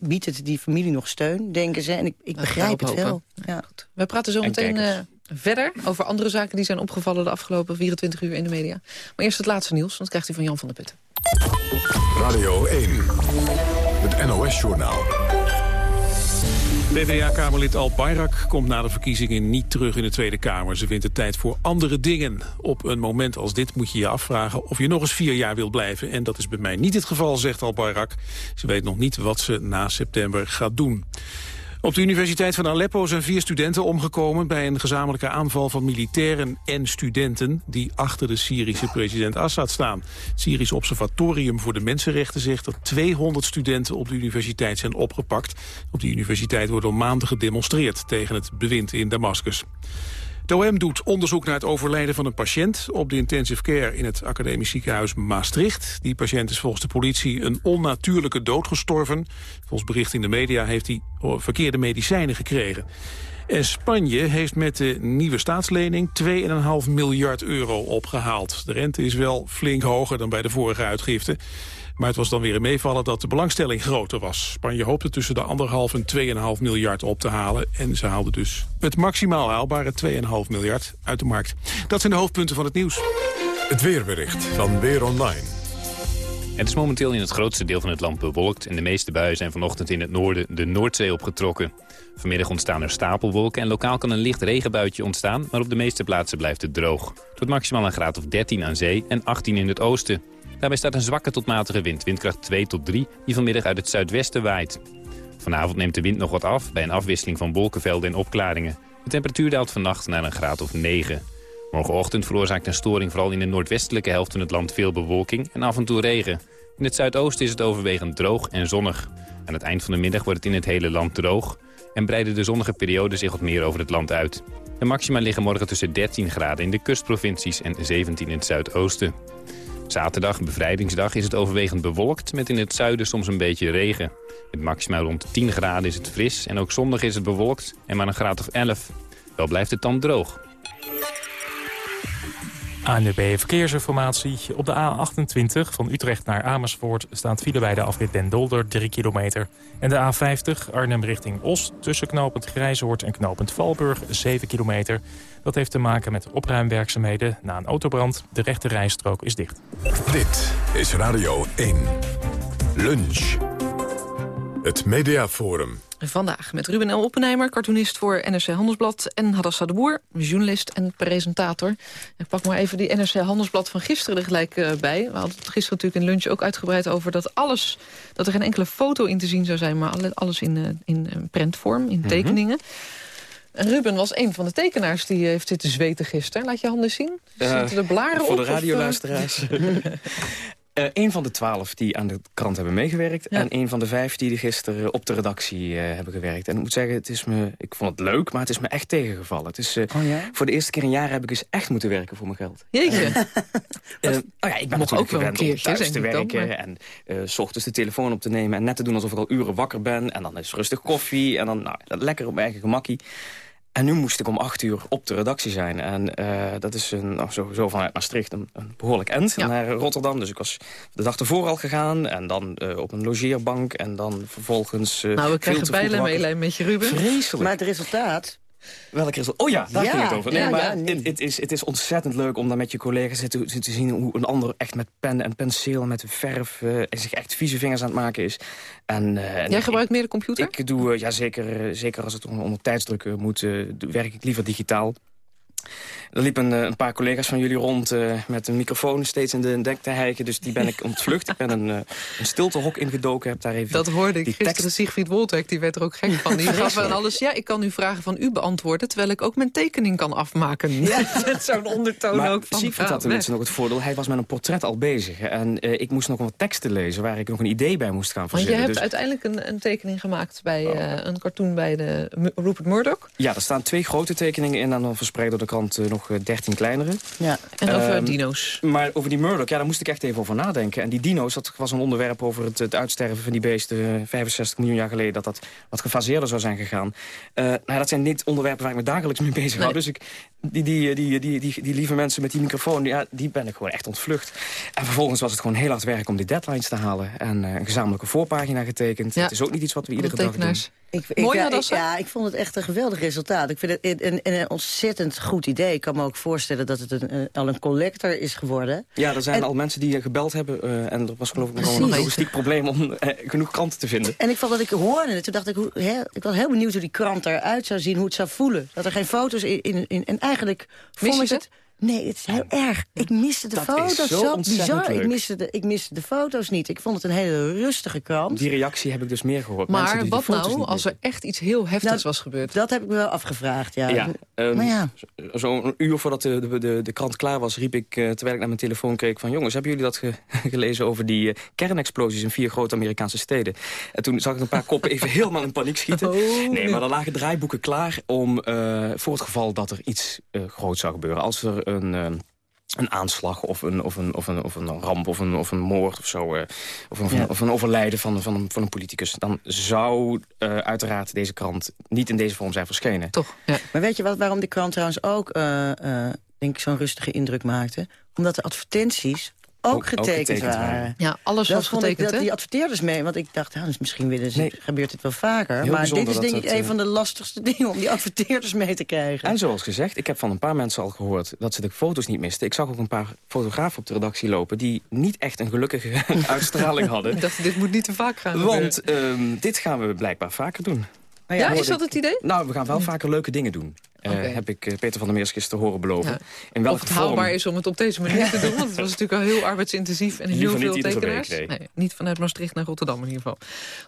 biedt het die familie nog steun, denken ze. En ik, ik begrijp het wel. Ja.
We praten zo meteen uh, verder over andere zaken die zijn opgevallen... de afgelopen 24 uur in de media. Maar eerst het laatste nieuws, want krijgt u van Jan van der Putten.
Radio 1, het NOS-journaal.
PvdA-kamerlid Al Bayrak komt na de verkiezingen niet terug in de Tweede Kamer. Ze vindt het tijd voor andere dingen. Op een moment als dit moet je je afvragen of je nog eens vier jaar wilt blijven. En dat is bij mij niet het geval, zegt Al Bayrak. Ze weet nog niet wat ze na september gaat doen. Op de Universiteit van Aleppo zijn vier studenten omgekomen... bij een gezamenlijke aanval van militairen en studenten... die achter de Syrische president Assad staan. Het Syrisch Observatorium voor de Mensenrechten zegt... dat 200 studenten op de universiteit zijn opgepakt. Op de universiteit wordt al maanden gedemonstreerd... tegen het bewind in Damascus. De OM doet onderzoek naar het overlijden van een patiënt op de intensive care in het academisch ziekenhuis Maastricht. Die patiënt is volgens de politie een onnatuurlijke dood gestorven. Volgens bericht in de media heeft hij verkeerde medicijnen gekregen. En Spanje heeft met de nieuwe staatslening 2,5 miljard euro opgehaald. De rente is wel flink hoger dan bij de vorige uitgifte. Maar het was dan weer een meevallen dat de belangstelling groter was. Spanje hoopte tussen de anderhalf en 2,5 miljard op te halen. En ze haalden dus het maximaal haalbare 2,5 miljard uit de markt. Dat zijn de hoofdpunten van het nieuws.
Het weerbericht van Weer Online.
Het is momenteel in het grootste deel van het land bewolkt... en de meeste buien zijn vanochtend in het noorden de Noordzee opgetrokken. Vanmiddag ontstaan er stapelwolken en lokaal kan een licht regenbuitje ontstaan... maar op de meeste plaatsen blijft het droog. Wordt maximaal een graad of 13 aan zee en 18 in het oosten. Daarbij staat een zwakke tot matige wind, windkracht 2 tot 3, die vanmiddag uit het zuidwesten waait. Vanavond neemt de wind nog wat af bij een afwisseling van wolkenvelden en opklaringen. De temperatuur daalt vannacht naar een graad of 9. Morgenochtend veroorzaakt een storing vooral in de noordwestelijke helft van het land veel bewolking en af en toe regen. In het zuidoosten is het overwegend droog en zonnig. Aan het eind van de middag wordt het in het hele land droog en breiden de zonnige perioden zich wat meer over het land uit. De maxima liggen morgen tussen 13 graden in de kustprovincies en 17 in het zuidoosten. Zaterdag, bevrijdingsdag, is het overwegend bewolkt met in het zuiden soms een beetje regen. Met maximaal rond 10 graden is het fris en ook zondag is het bewolkt en maar een graad of 11. Wel blijft het dan droog.
ANUB Verkeersinformatie. Op de A28 van Utrecht naar Amersfoort staat file bij de afrit Den Dolder 3 kilometer. En de A50 Arnhem richting Os tussen knooppunt Grijzoord en knooppunt Valburg 7 kilometer. Dat heeft te maken met opruimwerkzaamheden na een autobrand. De rechte rijstrook is dicht.
Dit is Radio 1. Lunch. Het Mediaforum.
Vandaag met Ruben L. Oppenheimer, cartoonist voor NRC Handelsblad... en Hadassa de Boer, journalist en presentator. Ik pak maar even die NRC Handelsblad van gisteren er gelijk uh, bij. We hadden het gisteren natuurlijk in lunch ook uitgebreid over dat alles... dat er geen enkele foto in te zien zou zijn, maar alles in, uh, in prentvorm, in tekeningen. En Ruben was een van de tekenaars die heeft zitten zweten gisteren. Laat je handen zien. Zitten de blaren op?
Voor de radioluisteraars. Uh, een van de twaalf die aan de krant hebben meegewerkt... en een van de vijf die gisteren op de redactie uh, hebben gewerkt. En ik moet zeggen, het is me, ik vond het leuk, maar het is me echt tegengevallen. Het is, uh, oh ja? Voor de eerste keer in jaren heb ik eens echt moeten werken voor mijn geld.
Jeetje.
oh ja, ik ben natuurlijk gewend om thuis te werken... Dan, maar... en s ochtends de telefoon op te nemen en net te doen alsof ik al uren wakker ben... en dan is rustig koffie en dan nou, lekker op mijn eigen gemakkie. En nu moest ik om acht uur op de redactie zijn. En uh, dat is een, nou, sowieso vanuit Maastricht een, een behoorlijk end ja. naar Rotterdam. Dus ik was de dag ervoor al gegaan. En dan uh, op een logeerbank. En dan vervolgens... Uh,
nou, we krijgen bijna meelijn met je, Ruben.
Vreselijk.
Maar het resultaat...
Welk resultaat? Oh ja, daar ja, ging het over. Nee, ja, maar ja, nee. het, is, het is ontzettend leuk om dan met je collega's te, te zien... hoe een ander echt met pen en penseel, met verf... Uh, en zich echt vieze vingers aan het maken is. En, uh,
Jij gebruikt meer de computer?
Ik doe, uh, ja zeker, zeker als het onder, onder tijdsdruk moet... werk ik liever digitaal. Er liepen een, een, paar collega's van jullie rond uh, met een microfoon steeds in de dek te hijken. Dus die ben ik ontvlucht. ik ben een, uh, een stiltehok ingedoken. Heb daar even
dat hoorde ik gisteren. Tekst... Siegfried Woltek, die werd er ook gek van. Die gaf aan alles, ja, ik kan uw vragen van u beantwoorden... terwijl ik ook mijn tekening kan afmaken. Ja, zo'n ondertoon
maar
ook van...
Siegfried had tenminste nog het voordeel. Hij was met een portret al bezig. En ik moest nog wat teksten lezen waar ik nog een idee bij moest gaan verzinnen.
Want je hebt dus... uiteindelijk een, een, tekening gemaakt bij oh. een cartoon bij de Rupert Murdoch.
Ja, er staan twee grote tekeningen in... en dan verspreid door de krant nog 13 kleinere.
Ja, en over um, dino's.
Maar over die Murdoch, ja, daar moest ik echt even over nadenken. En die dino's, dat was een onderwerp over het, het uitsterven van die beesten... 65 miljoen jaar geleden, dat dat wat gefaseerder zou zijn gegaan. Uh, nou, dat zijn niet onderwerpen waar ik me dagelijks mee bezig hou. Dus ik, die, die, die, die, die, die lieve mensen met die microfoon, ja, die ben ik gewoon echt ontvlucht. En vervolgens was het gewoon heel hard werk om die deadlines te halen. En uh, een gezamenlijke voorpagina getekend. Ja. Het is ook niet iets wat we iedere dag doen.
Ik, ik, Mooi, ja, ik, ja, ik vond het echt een geweldig resultaat. Ik vind het een, een, een, ontzettend goed idee. Ik kan me ook voorstellen dat het een, een, al een collector is geworden.
Ja, er zijn
en,
al mensen die gebeld hebben. Uh, en er was geloof ik nog een logistiek probleem om uh, genoeg kranten te vinden.
En ik vond dat ik hoorde. Toen dacht ik, hoe, hè, ik was heel benieuwd hoe die krant eruit zou zien. Hoe het zou voelen. Dat er geen foto's in... in, in en eigenlijk vond ik het... Nee, het is heel erg. Ik miste de
dat
foto's
zo,
zo
bizar.
Ik miste, de, ik miste de foto's niet. Ik vond het een hele rustige krant.
Die reactie heb ik dus meer gehoord.
Maar
die
wat nou als er echt iets heel heftigs
nou,
was gebeurd?
Dat heb ik me wel afgevraagd, ja.
ja, um,
ja.
Zo'n zo uur voordat de, de, de, de, krant klaar was, riep ik, uh, terwijl ik naar mijn telefoon keek... van jongens, hebben jullie dat ge gelezen over die uh, kernexplosies in vier grote Amerikaanse steden? En toen zag ik een paar koppen even helemaal in paniek schieten.
Oh,
nee,
nee,
maar er lagen draaiboeken klaar om uh, voor het geval dat er iets groots zou gebeuren. Als er een een aanslag of een, of een, of een, of een ramp of een, of een moord of zo. Uh, of, een, ja. of een overlijden van, van, een, van een politicus. Dan zou uh, uiteraard deze krant niet in deze vorm zijn verschenen.
Toch, ja.
Maar weet je wat, waarom die krant trouwens ook... Uh, denk ik zo'n rustige indruk maakte? Omdat de advertenties ook, ook getekend, ook getekend waren. waren.
Ja, alles
dat
was getekend,
ik, dat Die adverteerders mee, want ik dacht, ja, dus misschien willen ze, nee. gebeurt dit wel vaker. Heel maar dit is denk ik een uh... van de lastigste dingen om die adverteerders mee te krijgen.
En zoals gezegd, ik heb van een paar mensen al gehoord dat ze de foto's niet misten. Ik zag ook een paar fotografen op de redactie lopen die niet echt een gelukkige uitstraling hadden.
ik dacht, dit moet niet te vaak gaan.
Want um, dit gaan we blijkbaar vaker doen.
Ja, ja, is dat het idee?
Nou, we gaan wel vaker leuke dingen doen. Okay. Uh, heb ik uh, Peter van der Meers gisteren horen beloven. Ja.
In welke of het vorm... haalbaar is om het op deze manier te doen. Want het was natuurlijk al heel arbeidsintensief en heel veel tekenaars.
Nee.
Nee, niet vanuit Maastricht naar Rotterdam in ieder geval.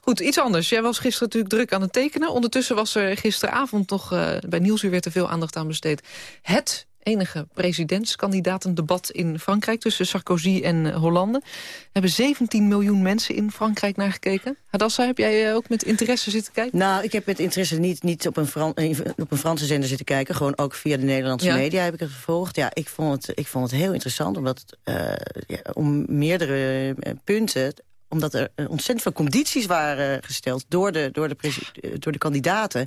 Goed, iets anders. Jij was gisteren natuurlijk druk aan het tekenen. Ondertussen was er gisteravond nog uh, bij Nieuwsuur weer te veel aandacht aan besteed. Het enige presidentskandidatendebat in Frankrijk... tussen Sarkozy en Hollande. Er hebben 17 miljoen mensen in Frankrijk naar gekeken. Hadassa, heb jij ook met interesse zitten kijken?
Nou, ik heb met interesse niet, niet op, een Fran op een Franse zender zitten kijken. Gewoon ook via de Nederlandse ja. media heb ik het gevolgd. Ja, ik vond het, ik vond het heel interessant, omdat het uh, ja, om meerdere punten omdat er ontzettend veel condities waren gesteld door de, door de, door de kandidaten.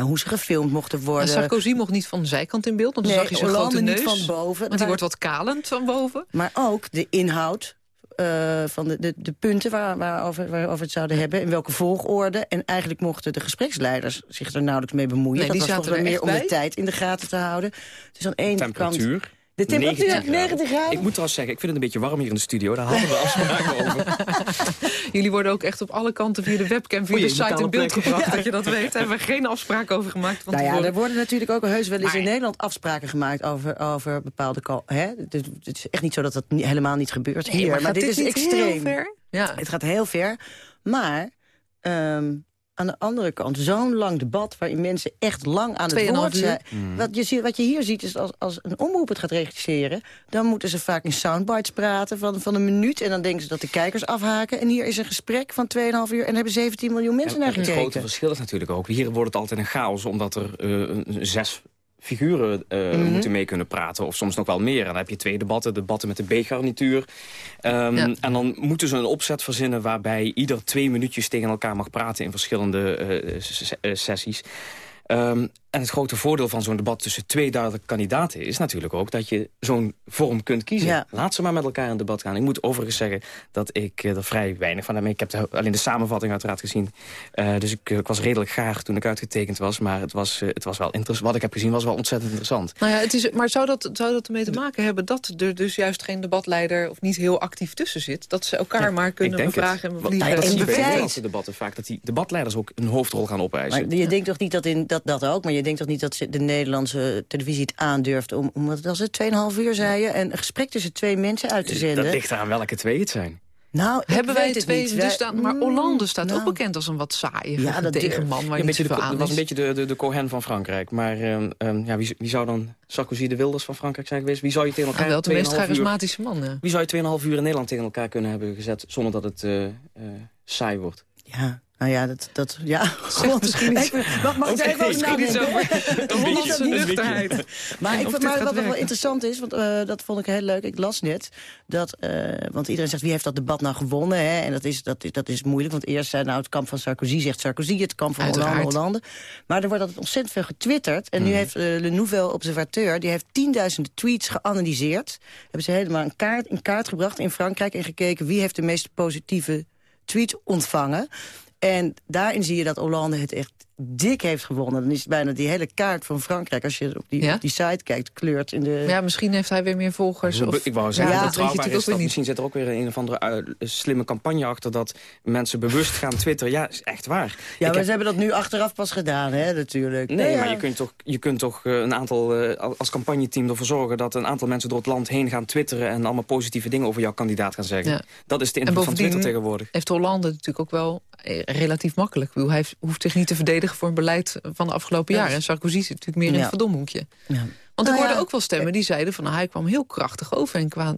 hoe ze gefilmd mochten worden.
Sarkozy mocht niet van de zijkant in beeld, want dan zag je zijn grote neus.
niet van boven.
Want die wordt wat kalend van boven.
Maar ook de inhoud uh, van de, de, de punten waar, waarover, waarover het zouden hebben... in welke volgorde. En eigenlijk mochten de gespreksleiders zich er nauwelijks mee bemoeien.
Nee,
dat was volgens mij meer om de tijd in de gaten te houden. Dus aan één kant... De temperatuur 90 graden.
Ik moet trouwens zeggen, ik vind het een beetje warm hier in de studio. Daar hadden we afspraken over.
Jullie worden ook echt op alle kanten via de webcam, via de site in beeld gebracht. Dat je dat weet. Daar hebben we geen afspraken over gemaakt.
nou ja, er worden natuurlijk ook heus wel eens in Nederland afspraken gemaakt over, over bepaalde... Hè? Het is echt niet zo dat dat helemaal niet gebeurt hier.
maar,
maar dit,
is
extreem.
ver?
Ja. Het gaat heel ver. Maar... Um, aan de andere kant zo'n lang debat... waarin mensen echt lang aan het woord zijn. Mm. Wat, je ziet, wat je hier ziet is als, als een omroep het gaat regisseren... dan moeten ze vaak in soundbites praten van, van een minuut... en dan denken ze dat de kijkers afhaken. En hier is een gesprek van 2,5 uur en hebben 17 miljoen mensen naar gekeken.
Het grote verschil is natuurlijk ook... hier wordt het altijd een chaos omdat er uh, zes figuren uh, moeten mee kunnen praten. Of soms nog wel meer. En dan heb je twee debatten. Debatten met de B-garnituur. Um, En dan moeten ze een opzet verzinnen... waarbij ieder twee minuutjes tegen elkaar mag praten... in verschillende uh, sessies. Um, en het grote voordeel van zo'n debat tussen twee duidelijke kandidaten... is natuurlijk ook dat je zo'n vorm kunt kiezen. Laat ze maar met elkaar in debat gaan. Ik moet overigens zeggen dat ik er vrij weinig van heb. Ik heb alleen de samenvatting uiteraard gezien. Uh, dus ik, ik, was redelijk gaar toen ik uitgetekend was. Maar het was, uh, het was wel interessant. Wat ik heb gezien was wel ontzettend interessant.
Nou ja, het is, maar zou dat, zou dat ermee te maken hebben... dat er dus juist geen debatleider of niet heel actief tussen zit? Dat ze elkaar ja, maar kunnen bevragen en bevliegen?
Dat zie je bij debatten vaak. Dat die debatleiders ook een hoofdrol gaan opeisen.
Maar je denkt toch niet dat, in, dat dat ook... maar je denkt toch niet dat de Nederlandse televisie het aandurft... om, om wat was het, 2,5 uur zei je... een gesprek tussen twee mensen uit te zenden?
Dat ligt aan welke twee het zijn.
Nou,
hebben wij twee. Dus staan, maar Hollande staat nou, ook bekend als een wat saaie ja, dat tegenman. Waar ja, de,
was een beetje de, de, de Cohen van Frankrijk. Maar um, um, ja, wie, wie, zou dan Sarkozy de Wilders van Frankrijk zijn geweest? Wie zou je tegen elkaar...
Ah, wel de meest charismatische man, ja.
Wie zou je 2,5 uur in Nederland tegen elkaar kunnen hebben gezet... zonder dat het uh, uh, saai wordt?
Ja, nou ja, dat... dat ja, God,
misschien.
Wat mag ik even over nadenken?
De Hollandse nuchterheid.
Maar, ik, maar wat nog wel interessant is, want uh, dat vond ik heel leuk. Ik las net dat... Uh, want iedereen zegt, wie heeft dat debat nou gewonnen? Hè? En dat is, dat, dat is moeilijk, want eerst zijn nou het kamp van Sarkozy zegt Sarkozy... het kamp van Uiteraard. Hollande, Hollande. Maar er wordt altijd ontzettend veel getwitterd. En nu heeft uh, Le Nouvel Observateur... die heeft tienduizenden tweets geanalyseerd. Hebben ze helemaal een kaart, in kaart gebracht in Frankrijk... en gekeken wie heeft de meest positieve tweets ontvangen. En daarin zie je dat Hollande het echt dik heeft gewonnen. Dan is het bijna die hele kaart van Frankrijk... als je op die, ja? op die site kijkt, kleurt in de...
Ja, misschien heeft hij weer meer volgers.
Of... Ik wou zeggen, ja, dat is dat misschien zit er ook weer een of andere uh, slimme campagne achter... dat mensen bewust gaan twitteren. Ja, is echt waar.
Ja, ik maar heb... ze hebben dat nu achteraf pas gedaan, hè, natuurlijk.
Nee, maar je kunt toch, je kunt toch uh, een aantal, uh, als campagneteam ervoor zorgen... dat een aantal mensen door het land heen gaan twitteren... en allemaal positieve dingen over jouw kandidaat gaan zeggen. Ja. Dat is de invloed van Twitter tegenwoordig.
heeft Hollande natuurlijk ook wel relatief makkelijk. Hij hoeft zich niet te verdedigen voor een beleid van de afgelopen jaren. En Sarkozy zit natuurlijk meer in het verdomhoekje. Ja. Want er nou worden ook wel stemmen die zeiden van... Nou, hij kwam heel krachtig over en qua,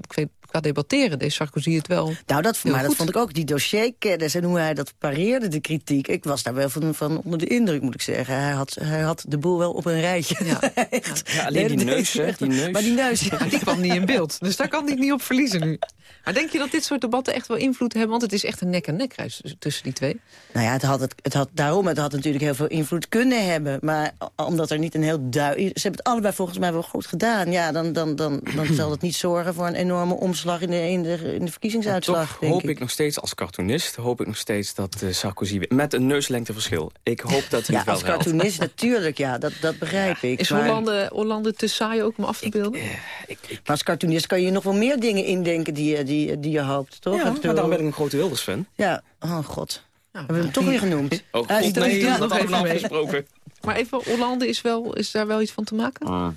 qua debatteren deed Sarkozy het wel
Nou, dat, maar dat vond ik ook. Die dossierkennis en hoe hij dat pareerde, de kritiek. Ik was daar wel van, van onder de indruk, moet ik zeggen. Hij had, hij had de boel wel op een rijtje. Ja,
ja alleen die neus, hè? Die neus.
Maar die neus,
ja. die kwam niet in beeld. Dus daar kan hij niet op verliezen nu. Maar denk je dat dit soort debatten echt wel invloed hebben? Want het is echt een nek-en-nek tussen die twee.
Nou ja, het had het, het had, daarom, het had natuurlijk heel veel invloed kunnen hebben. Maar omdat er niet een heel duidelijk... Ze hebben het allebei volgens mij wel goed gedaan. Ja, dan, dan, dan, dan zal het niet zorgen voor een enorme in de, in de, in de verkiezingsuitslag.
Toch hoop ik. nog steeds als cartoonist, hoop ik nog steeds dat uh, Sarkozy... met een neuslengteverschil. Ik hoop dat hij
ja,
wel
als cartoonist natuurlijk, ja, dat, dat begrijp ik.
Is maar... Hollande, Hollande te saai ook om af te beelden? Ik,
ik, ik, maar als cartoonist kan je nog wel meer dingen indenken die, die, die je hoopt, toch?
Ja, maar daarom ben ik een grote Wilders-fan.
Ja, oh god. Nou, Hebben we hem toch weer genoemd?
Oh, god, nee, dat hadden we afgesproken.
Maar even, Hollande is, wel, is daar wel iets van te maken?
Ah.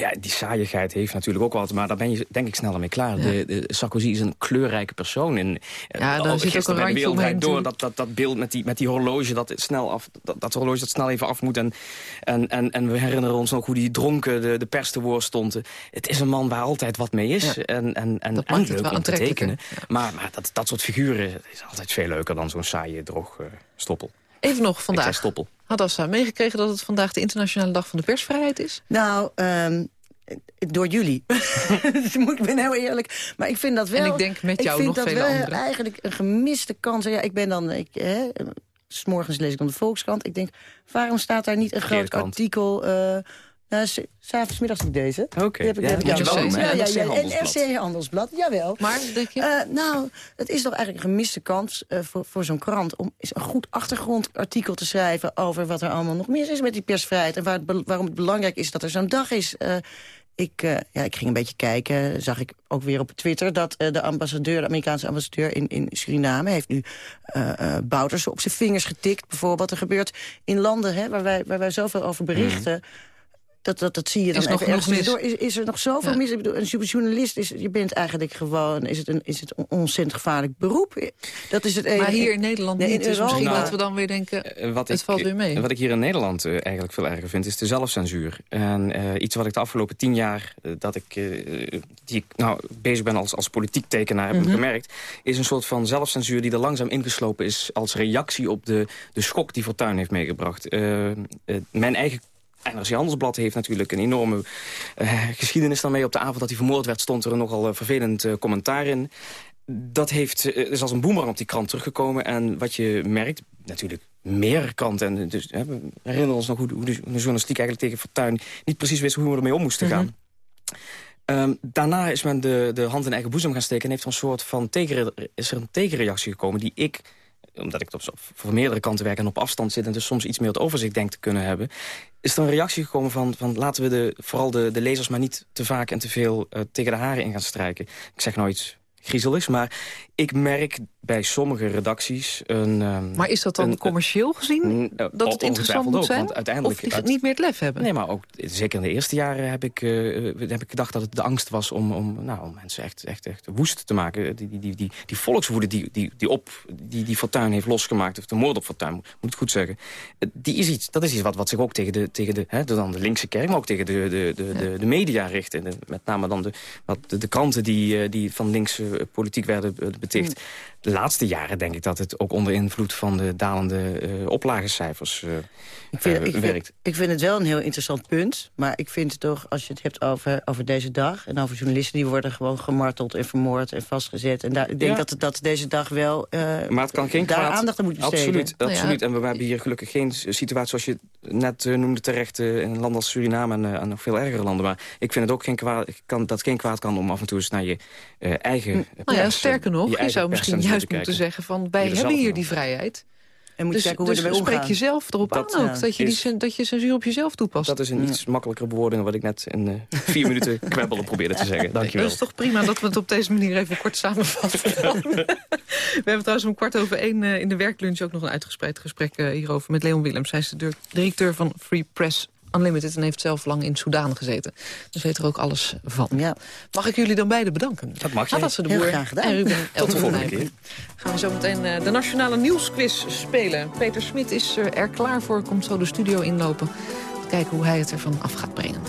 Ja, die saaiigheid heeft natuurlijk ook wat, maar daar ben je denk ik sneller mee klaar. De, de, Sarkozy is een kleurrijke persoon. En,
ja, daar zit ook een randje.
Door, dat, dat, dat beeld met die, met die horloge, dat, snel af, dat, dat horloge dat snel even af moet. En, en, en, en we herinneren ons nog hoe die dronken de, de pers te woord stond. Het is een man waar altijd wat mee is. En, en, en,
dat
en
maakt het wel aantrekkelijk.
Maar, maar dat, dat soort figuren is altijd veel leuker dan zo'n saaie droog uh, stoppel.
Even nog vandaag. Stoppel. Hadassa meegekregen dat het vandaag de internationale dag van de persvrijheid is?
Nou, um, door jullie. dus ik ben heel eerlijk. Maar ik vind dat wel...
En ik denk met jou nog
vind
dat
wel
anderen.
eigenlijk een gemiste kans. Ja, ik ben dan... Ik, hè, s morgens lees ik dan de Volkskrant. Ik denk, waarom staat daar niet een groot artikel... uh, nou, s'avonds middags ik deze.
Oké.
Heb ik,
Ja,
heb ik
wel
ja, ja, ja, En. RC Handelsblad, jawel.
Maar, denk je?
Eh, nou, het is toch eigenlijk een gemiste kans eh, voor, voor zo'n krant... om eens een goed achtergrondartikel te schrijven... over wat er allemaal nog mis is met die persvrijheid... en waar het waarom het belangrijk is dat er zo'n dag is... Eh, ik, eh, ja, ik ging een beetje kijken, zag ik ook weer op Twitter... dat eh, de ambassadeur, de Amerikaanse ambassadeur in, in Suriname... heeft nu eh eh Bouters op zijn vingers getikt. Bijvoorbeeld wat er gebeurt in landen hè, waar, wij, waar wij zoveel over berichten... Dat, dat, dat zie je dan
Is nog
even tussendoor. Is, is er nog zoveel
Ja.
mis? Ik bedoel, een journalist, is, je bent eigenlijk gewoon... is het een, is het een ontzettend gevaarlijk beroep? Dat is het enige.
Maar hier in Nederland
Nee,
niet.
in
Dus misschien dat we dan weer denken,
Eh, Wat
het
ik,
valt weer mee.
Wat ik hier in Nederland eh, eigenlijk veel erger vind, is de zelfcensuur. En eh, iets wat ik de afgelopen tien jaar eh, dat ik, eh, die ik nou, bezig ben als, als politiek tekenaar heb
Mhm.
gemerkt... is een soort van zelfcensuur die er langzaam ingeslopen is... als reactie op de, de schok die Fortuyn heeft meegebracht. Eh, eh, mijn eigen NRC Handelsblad heeft natuurlijk een enorme eh, geschiedenis daarmee. Op de avond dat hij vermoord werd stond er een nogal eh, vervelend eh, commentaar in. Dat heeft, eh, is als een boemerang op die krant teruggekomen. En wat je merkt, natuurlijk meer kranten. En dus, hè, we herinneren ons nog hoe de, hoe de journalistiek eigenlijk tegen Fortuyn... niet precies wist hoe we ermee om moesten gaan. Ehm, daarna is men de, de hand in eigen boezem gaan steken... en heeft er een soort van tegen, is er een tegenreactie gekomen die ik omdat ik op, voor meerdere kanten werk en op afstand zit... en dus soms iets meer het overzicht denk te kunnen hebben... is er een reactie gekomen van, van laten we de, vooral de, de lezers... maar niet te vaak en te veel eh, tegen de haren in gaan strijken. Ik zeg nou iets griezeligs, maar ik merk bij sommige redacties... Een, ehm,
Maar is dat dan
een-
commercieel gezien?
Eh,
dat het interessant moet
ook,
zijn?
Want uiteindelijk,
of die
uit-
niet meer het lef hebben?
Nee, maar ook zeker in de eerste jaren heb ik, eh, heb ik gedacht dat het de angst was om, om, nou, om mensen echt, echt, echt woest te maken. Die, die, die, die, die volkswoede die, die, die, op, die, die Fortuyn heeft losgemaakt, of de moord op Fortuyn, moet ik goed zeggen. eh, Die is iets, dat is iets wat, wat zich ook tegen de, tegen de, hè, dan de linkse kerk, maar ook tegen de, de, de, de, de media richt. En de- met name dan de, wat, de, de kranten die, eh, die van linkse eh, politiek werden beticht. De laatste jaren denk ik dat het ook onder invloed van de dalende eh oplagecijfers eh,
Ik vind,
eh,
ik,
werkt.
vind, ik vind het wel een heel interessant punt. Maar ik vind het toch, als je het hebt over, over deze dag... en over journalisten die worden gewoon gemarteld en vermoord en vastgezet. En daar, ik denk
Ja.
dat, het- dat deze dag wel eh,
Maar het kan geen
daar
kwaad.
aandacht aan moet besteden.
Absoluut,
Nou ja.
absoluut. En we hebben hier gelukkig geen situatie zoals je net noemde terecht... in een land als Suriname en, en nog veel ergere landen. Maar ik vind het ook geen kwaad, kan, dat het geen kwaad kan om af en toe eens naar je eh, eigen
Nou ja,
pers,
sterker nog, je, zou misschien juist moeten
kijken.
zeggen van wij hebben hier die vrijheid.
En moet je
dus
kijken hoe we
dus
ermee
spreek
omgaan.
jezelf erop
Dat,
aan ook.
ja,
Dat je, die,
is-
dat je censuur op jezelf toepast.
Dat is een iets makkelijkere bewoording dan wat ik net in eh, vier minuten kwebbelen probeerde te zeggen. Dankjewel.
Dat is toch prima dat we het op deze manier even kort samenvatten. we hebben trouwens om kwart over één eh, in de werklunch ook nog een uitgespreid gesprek eh, hierover met Leon Willems. Hij is de dir- directeur van Free Press Unlimited en heeft zelf lang in Soudaan gezeten. Dus weet er ook alles van. Mag ik jullie dan beiden bedanken?
Dat mag je.
Had ze de
Heel
boer
graag gedaan.
En Ruben
Tot de volgende keer.
Gaan we zo meteen eh, de Nationale Nieuwsquiz spelen. Peter Smit is eh, er klaar voor, komt zo de studio inlopen. Kijken hoe hij het ervan af gaat brengen.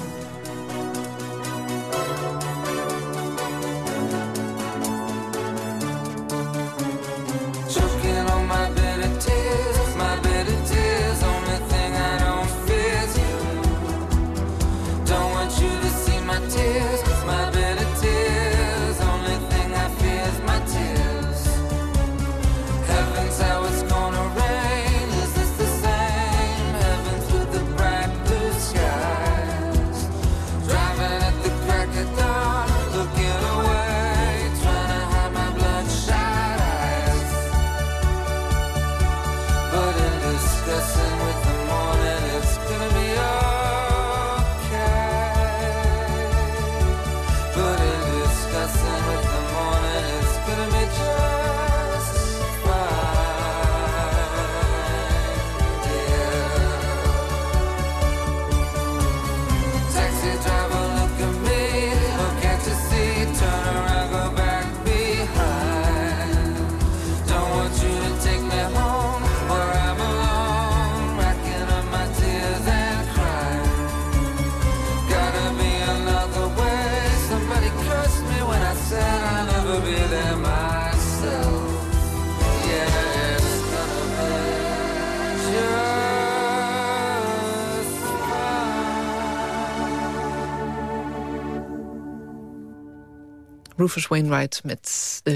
Rufus Wainwright met, uh,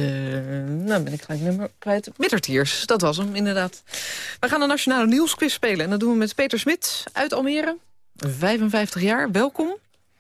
nou ben ik gelijk nummer kwijt, Bittertiers. Dat was hem, inderdaad. We gaan een nationale nieuwsquiz spelen en dat doen we met Peter Smit uit Almere. 55 jaar, welkom.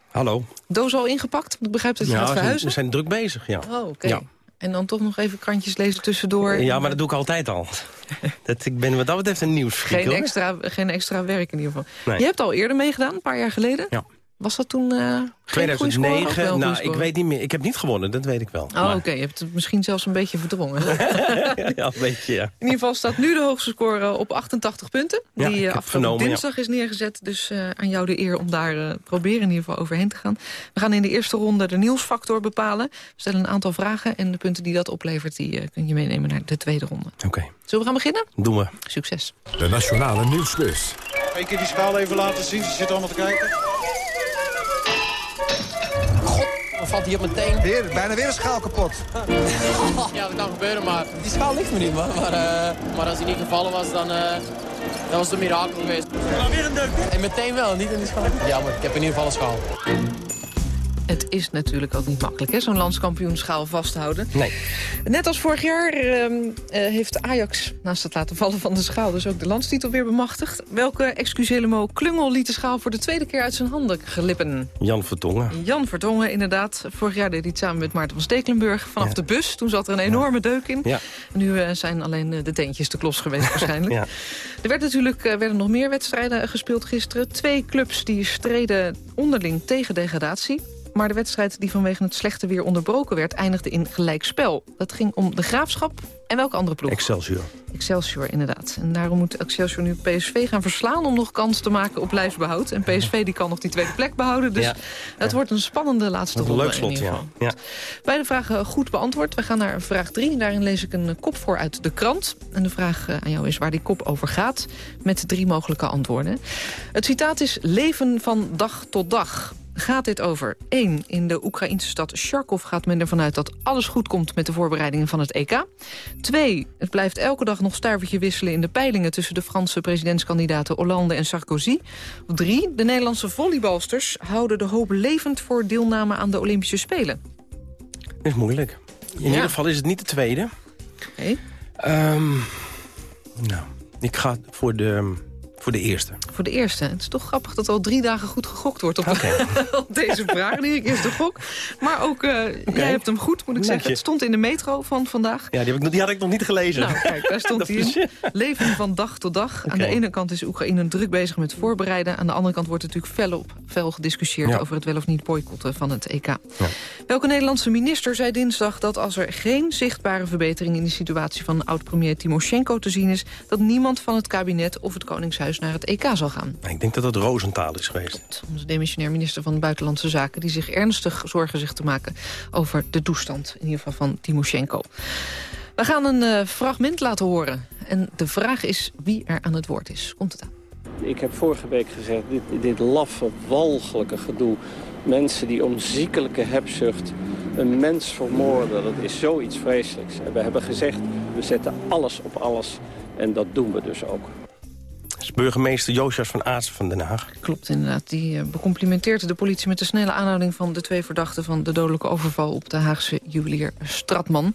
Hallo.
Doos al ingepakt? Ik begrijp dat je
ja,
gaat verhuizen.
We zijn druk bezig, ja.
Oh, oké. Ja. En dan toch nog even krantjes lezen tussendoor.
Ja, maar dat doe ik altijd al. dat, ik ben wat dat betreft een nieuwsfreak,
geen extra, geen extra werk in ieder geval.
Nee.
Je hebt al eerder meegedaan, een paar jaar geleden.
Ja.
Was dat toen uh,
2009? Nou, ik weet niet meer. Ik heb niet gewonnen, dat weet ik wel.
Oh, oké. Okay. Je hebt het misschien zelfs een beetje verdrongen.
ja, een beetje, ja.
In ieder geval staat nu de hoogste score op 88 punten.
Ja,
die uh, afgelopen dinsdag
ja.
is neergezet. Dus uh, aan jou de eer om daar uh, proberen in ieder geval overheen te gaan. We gaan in de eerste ronde de nieuwsfactor bepalen. We stellen een aantal vragen en de punten die dat oplevert... die kun je meenemen naar de tweede ronde.
Oké. Okay.
Zullen we gaan beginnen?
Doen we.
Succes.
De Nationale Nieuwsquiz.
Eén keer die schaal even laten zien. Ze zitten allemaal te kijken.
Valt hij op mijn teen.
Weer, bijna weer een schaal kapot.
ja, dat kan gebeuren, maar die schaal ligt me niet, man. Maar, uh, maar als hij niet gevallen was, dan, uh, dan was het een mirakel geweest. En meteen wel, niet in die schaal. Ja, maar ik heb in ieder geval een schaal.
Het is natuurlijk ook niet makkelijk, hè, zo'n landskampioenschaal vasthouden.
Nee.
Net als vorig jaar uh, uh, heeft Ajax, naast het laten vallen van de schaal... dus ook de landstitel weer bemachtigd. Welke excusez-le-mo klungel liet de schaal voor de tweede keer uit zijn handen glippen?
Jan Vertongen.
Jan Vertongen, inderdaad. Vorig jaar deed hij het samen met Maarten van Stekelenburg vanaf ja. de bus. Toen zat er een enorme ja. deuk in.
Ja.
Nu uh, zijn alleen de teentjes te klos geweest waarschijnlijk.
ja.
Er werd natuurlijk, werden nog meer wedstrijden gespeeld gisteren. Twee clubs die streden onderling tegen degradatie. Maar de wedstrijd die vanwege het slechte weer onderbroken werd... eindigde in gelijkspel. Dat ging om de Graafschap en welke andere ploeg?
Excelsior.
Excelsior, inderdaad. En daarom moet Excelsior nu PSV gaan verslaan... om nog kans te maken op lijfsbehoud. En PSV die kan nog die tweede plek behouden. Dus
ja.
het ja. wordt een spannende laatste ronde.
Een leuk slot, ja. ja.
Beide vragen goed beantwoord. We gaan naar vraag 3. Daarin lees ik een kop voor uit de krant. En de vraag aan jou is waar die kop over gaat. Met drie mogelijke antwoorden. Het citaat is leven van dag tot dag gaat dit over? 1. In de Oekraïnse stad Charkov gaat men ervan uit dat alles goed komt met de voorbereidingen van het EK. 2. Het blijft elke dag nog stuivertje wisselen in de peilingen tussen de Franse presidentskandidaten Hollande en Sarkozy. 3. De Nederlandse volleybalsters houden de hoop levend voor deelname aan de Olympische Spelen.
Dat is moeilijk. In ja. ieder geval is het niet de tweede.
Oké.
Okay. Um, nou, ik ga voor de... Voor de eerste.
Voor de eerste. Het is toch grappig dat al drie dagen goed gegokt wordt op, okay. op deze vraag. Keer is de gok. Maar ook, uh, okay. jij hebt hem goed, moet ik zeggen. Het stond in de metro van vandaag.
Ja, die, heb ik, die had ik nog niet gelezen.
Nou, kijk, daar stond hij in. Leven van dag tot dag. Okay. Aan de ene kant is Oekraïne druk bezig met voorbereiden. Aan de andere kant wordt natuurlijk fel, op, fel gediscussieerd... Ja. over het wel of niet boycotten van het EK. Ja. Welke Nederlandse minister zei dinsdag dat als er geen zichtbare verbetering... in de situatie van oud-premier Timoshenko te zien is... dat niemand van het kabinet of het Koningshuis naar het EK zal gaan.
Ik denk dat dat Roosentaal is geweest.
Onze demissionair minister van Buitenlandse Zaken... die zich ernstig zorgen zich te maken over de toestand... in ieder geval van Timoshenko. We gaan een uh, fragment laten horen. En de vraag is wie er aan het woord is. Komt het aan?
Ik heb vorige week gezegd, dit, dit laffe, walgelijke gedoe... mensen die om ziekelijke hebzucht een mens vermoorden... dat is zoiets vreselijks. En we hebben gezegd, we zetten alles op alles. En dat doen we dus ook
is burgemeester Josias van Aartsen van Den Haag.
Klopt, inderdaad. Die uh, becomplimenteert de politie met de snelle aanhouding van de twee verdachten... van de dodelijke overval op de Haagse juwelier Stratman.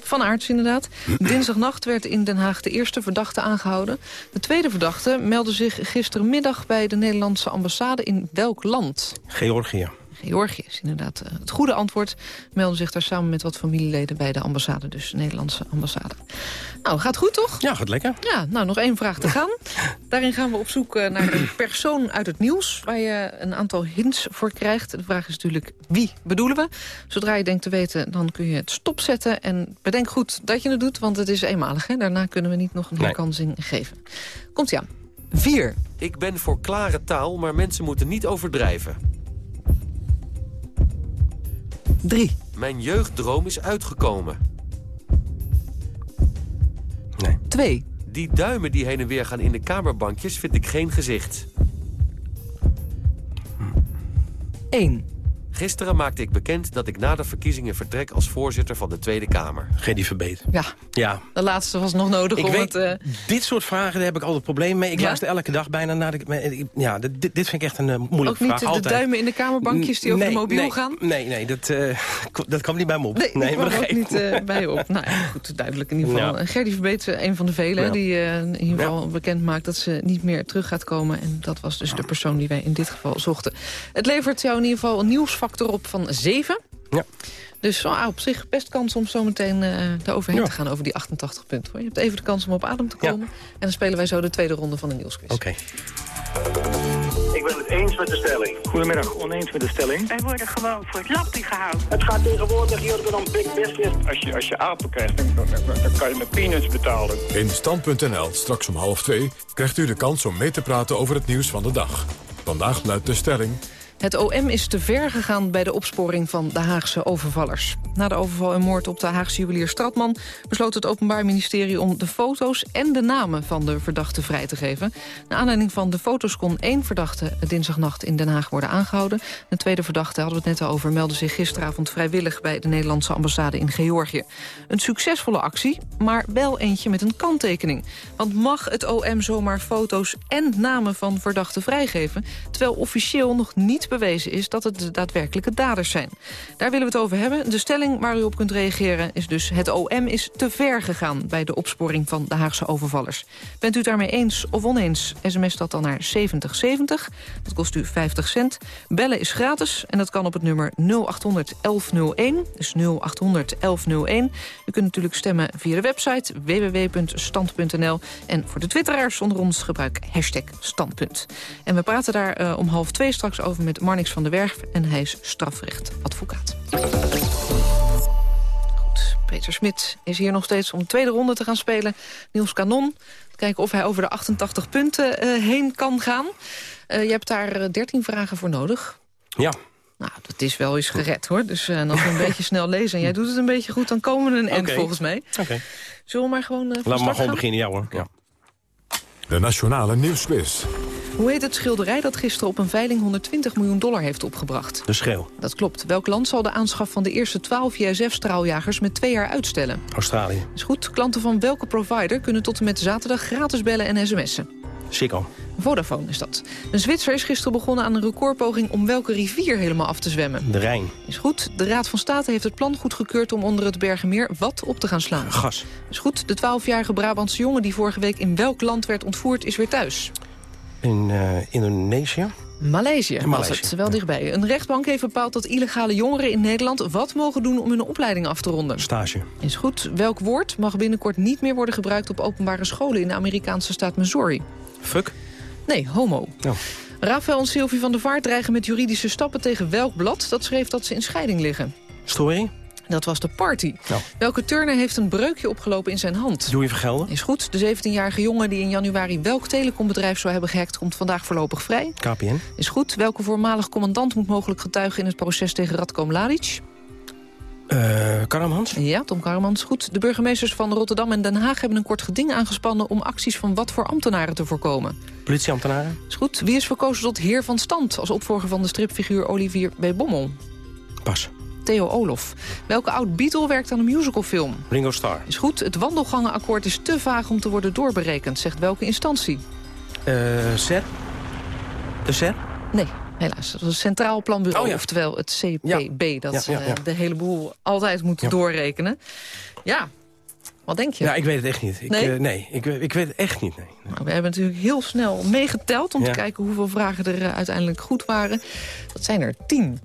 Van Aarts inderdaad. Dinsdagnacht werd in Den Haag de eerste verdachte aangehouden. De tweede verdachte meldde zich gistermiddag bij de Nederlandse ambassade in welk land?
Georgië.
Georgië is inderdaad uh, het goede antwoord. Melden zich daar samen met wat familieleden bij de ambassade, dus de Nederlandse ambassade. Nou, gaat goed toch?
Ja, gaat lekker.
Ja, nou, nog één vraag te gaan. Daarin gaan we op zoek uh, naar een persoon uit het nieuws... waar je een aantal hints voor krijgt. De vraag is natuurlijk, wie bedoelen we? Zodra je denkt te weten, dan kun je het stopzetten. En bedenk goed dat je het doet, want het is eenmalig. Hè? Daarna kunnen we niet nog een herkansing nee. geven. Komt-ie aan. Vier.
Ik ben voor klare taal, maar mensen moeten niet overdrijven.
3.
Mijn jeugddroom is uitgekomen.
Nee.
2.
Die duimen die heen en weer gaan in de kamerbankjes vind ik geen gezicht.
1.
Gisteren maakte ik bekend dat ik na de verkiezingen vertrek als voorzitter van de Tweede Kamer.
Geen die verbeterd.
Ja,
Ja.
de laatste was nog nodig
Ik
om
weet,
het... eh,
dit soort vragen daar heb ik altijd problemen mee. Ik
Ja?
luister elke dag bijna naar de... Ja, dit, dit vind ik echt een eh, moeilijke
ook niet
vraag.
de
altijd.
duimen in de kamerbankjes die over
Nee,
de mobiel
nee,
gaan?
Nee, nee, dat, eh, dat kwam niet bij me op.
Nee, nee
maar
dat
dat
ook niet bij je op. Nou ja, goed, duidelijk in ieder geval.
Ja.
Gerdy Verbeet, een van de velen,
Ja.
die in ieder geval bekend maakt dat ze niet meer terug gaat komen. En dat was dus de persoon die wij in dit geval zochten. Het levert jou in ieder geval een nieuwsfactor op van 7.
Ja.
Dus oh, op zich best kans om zo meteen eh daaroverheen
Ja.
te gaan over die 88 punten. hoor. Je hebt even de kans om op adem te komen. En dan spelen wij zo de tweede ronde van de nieuwsquiz.
Oké.
Ik ben het eens met de stelling. Goedemiddag, oneens met de stelling.
Wij worden gewoon voor het lappie gehouden.
Het gaat tegenwoordig hier om big business. Als je, als je apen krijgt, dan, dan, dan kan je met peanuts betalen.
In Stand.nl, straks om half twee, krijgt u de kans om mee te praten over het nieuws van de dag. Vandaag luidt de stelling...
Het OM is te ver gegaan bij de opsporing van de Haagse overvallers. Na de overval en moord op de Haagse juwelier Stratman... besloot het Openbaar Ministerie om de foto's en de namen van de verdachten vrij te geven. Naar aanleiding van de foto's kon één verdachte dinsdagnacht in Den Haag worden aangehouden. De tweede verdachte, hadden we het net al over, meldde zich gisteravond vrijwillig... bij de Nederlandse ambassade in Georgië. Een succesvolle actie, maar wel eentje met een kanttekening. Want mag het OM zomaar foto's en namen van verdachten vrijgeven... terwijl officieel nog niet bewezen is dat het de daadwerkelijke daders zijn. Daar willen we het over hebben. De stelling waar u op kunt reageren is dus... het OM is te ver gegaan bij de opsporing van de Haagse overvallers. Bent u daarmee eens of oneens? SMS dat dan naar 7070. Dat kost u 50 cent. Bellen is gratis en dat kan op het nummer 0800 1101. Dus 0800 1101. U kunt natuurlijk stemmen via de website www.stand.nl. En voor de twitteraars onder ons gebruik hashtag standpunt. En we praten daar eh, om half twee straks over met Marnix van der Werf. En hij is strafrechtadvocaat. Goed, Peter Smit is hier nog steeds om de tweede ronde te gaan spelen. Niels Kanon, kijken of hij over de 88 punten eh, heen kan gaan. Eh, je hebt daar eh, 13 vragen voor nodig.
Ja.
Nou, dat is wel eens gered, hoor. Dus eh, als we een beetje snel lezen en jij doet het een beetje goed... dan komen we een end, volgens mij.
Oké.
Zullen we maar gewoon eh, van
Laat maar gewoon
gaan?
beginnen, ja hoor. Ja.
De Nationale Nieuwsquiz.
Hoe heet het schilderij dat gisteren op een veiling 120 miljoen dollar heeft opgebracht?
De schreeuw.
Dat klopt. Welk land zal de aanschaf van de eerste 12 JSF-straaljagers met twee jaar uitstellen?
Australië.
Is goed. Klanten van welke provider kunnen tot en met zaterdag gratis bellen en sms'en?
Sikko.
Vodafone is dat. Een Zwitser is gisteren begonnen aan een recordpoging om welke rivier helemaal af te zwemmen?
De Rijn.
Is goed. De Raad van State heeft het plan goedgekeurd om onder het Bergenmeer wat op te gaan slaan.
Gas.
Is goed. De 12-jarige Brabantse jongen die vorige week in welk land werd ontvoerd is weer thuis?
In eh, Indonesië.
Maleisië was het, wel dichtbij. Een rechtbank heeft bepaald dat illegale jongeren in Nederland... wat mogen doen om hun opleiding af te ronden.
Stage.
Is goed. Welk woord mag binnenkort niet meer worden gebruikt... op openbare scholen in de Amerikaanse staat Missouri?
Fuck.
Nee, homo.
Oh.
Rafael en Sylvie van der Vaart dreigen met juridische stappen tegen welk blad... dat schreef dat ze in scheiding liggen?
Story.
Dat was de party. Welke turner heeft een breukje opgelopen in zijn hand?
Doe je vergelden.
Is goed. De 17-jarige jongen die in januari welk telecombedrijf zou hebben gehackt... komt vandaag voorlopig vrij.
KPN.
Is goed. Welke voormalig commandant moet mogelijk getuigen... in het proces tegen Radko Mladic?
Eh Karamans.
Ja, Tom Karmans. Goed. De burgemeesters van Rotterdam en Den Haag hebben een kort geding aangespannen... om acties van wat voor ambtenaren te voorkomen.
Politieambtenaren.
Is goed. Wie is verkozen tot heer van stand... als opvolger van de stripfiguur Olivier B. Bommel?
Pas.
Theo Olof. Welke oud-Beatle werkt aan een musicalfilm?
Ringo Starr.
Is goed. Het wandelgangenakkoord is te vaag om te worden doorberekend, zegt welke instantie?
Eh SER. De SER.
Nee, helaas. Dat is het Centraal Planbureau,
Oh ja.
oftewel het CPB... dat
Ja,
eh, de hele boel altijd moet doorrekenen. Ja, wat denk je?
Ja, ik weet het echt niet. Ik,
Nee?
eh, nee, ik, ik weet het echt niet. Nee.
Nou, we hebben natuurlijk heel snel meegeteld... om
Ja.
te kijken hoeveel vragen er eh, uiteindelijk goed waren. Dat zijn er tien.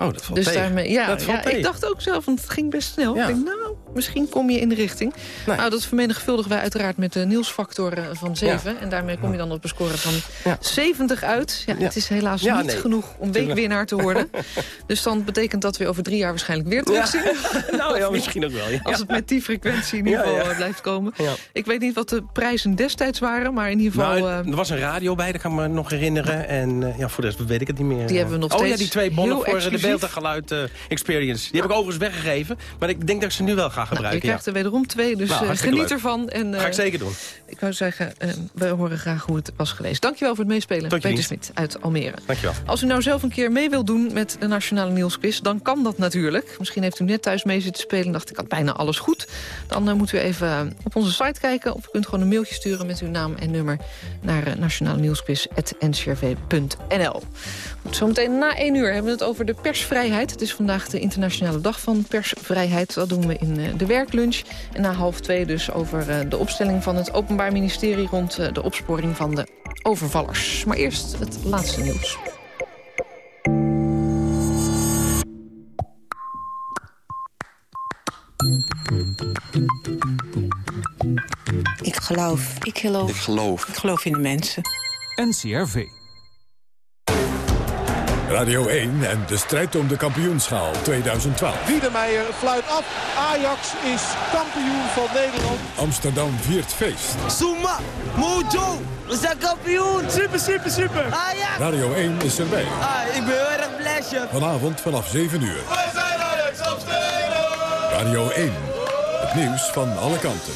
Oh, dat valt
Dus
tegen.
daarmee, ja,
dat valt
ja,
tegen.
ik dacht ook zelf, want het ging best snel.
Ja.
Ik denk, nou, misschien kom je in de richting. Nou, dat vermenigvuldigen wij uiteraard met de Nielsfactor eh, van 7. En daarmee kom je dan op een score van 70 uit. Ja, Het is helaas niet
nee.
genoeg om weekwinnaar te worden. dus dan betekent dat we over drie jaar waarschijnlijk weer terugzien.
nou ja, misschien ook wel.
Als het met die frequentie in ieder geval eh, blijft komen. Ik weet niet wat de prijzen destijds waren, maar in ieder geval...
Nou,
eh,
er was een radio bij, dat kan ik me nog herinneren. En ja, voor de rest weet ik het niet meer.
Die hebben we nog
oh,
steeds
ja, die twee bonnen voor de
exclusief.
beeld en geluid eh, experience. Die heb ik overigens weggegeven. Maar ik denk dat ik ze nu wel ga ga gebruiken.
je krijgt er wederom twee, dus
Nou,
eh, geniet
leuk.
ervan. En,
Ga ik
eh,
zeker doen.
Ik wou zeggen, eh, we horen graag hoe het was geweest. Dankjewel voor het meespelen,
Tot
Peter. Smit uit Almere.
Dankjewel.
Als u nou zelf een keer mee wilt doen met de Nationale Nieuwsquiz... dan kan dat natuurlijk. Misschien heeft u net thuis mee zitten spelen en dacht ik had bijna alles goed. Dan moet u even op onze site kijken... of u kunt gewoon een mailtje sturen met uw naam en nummer... naar nationale nieuwsquiz.ncrv.nl. Goed, zometeen na één uur hebben we het over de persvrijheid. Het is vandaag de internationale dag van persvrijheid. Dat doen we in uh, de werklunch. En na half twee dus over uh, de opstelling van het Openbaar Ministerie... rond uh, de opsporing van de overvallers. Maar eerst het laatste nieuws.
Ik geloof. Ik geloof.
Ik geloof.
Ik geloof in de mensen.
NCRV.
Radio 1 en de strijd om de kampioenschaal 2012.
Wiedemeijer fluit af. Ajax is kampioen van Nederland.
Amsterdam viert feest.
Suma, Mojo, we zijn kampioen. Super, super, super. Ajax.
Radio 1 is erbij.
Ah, ik ben heel erg blij.
Vanavond vanaf 7 uur.
Wij zijn Ajax Amsterdam.
Radio 1. Het nieuws van alle kanten.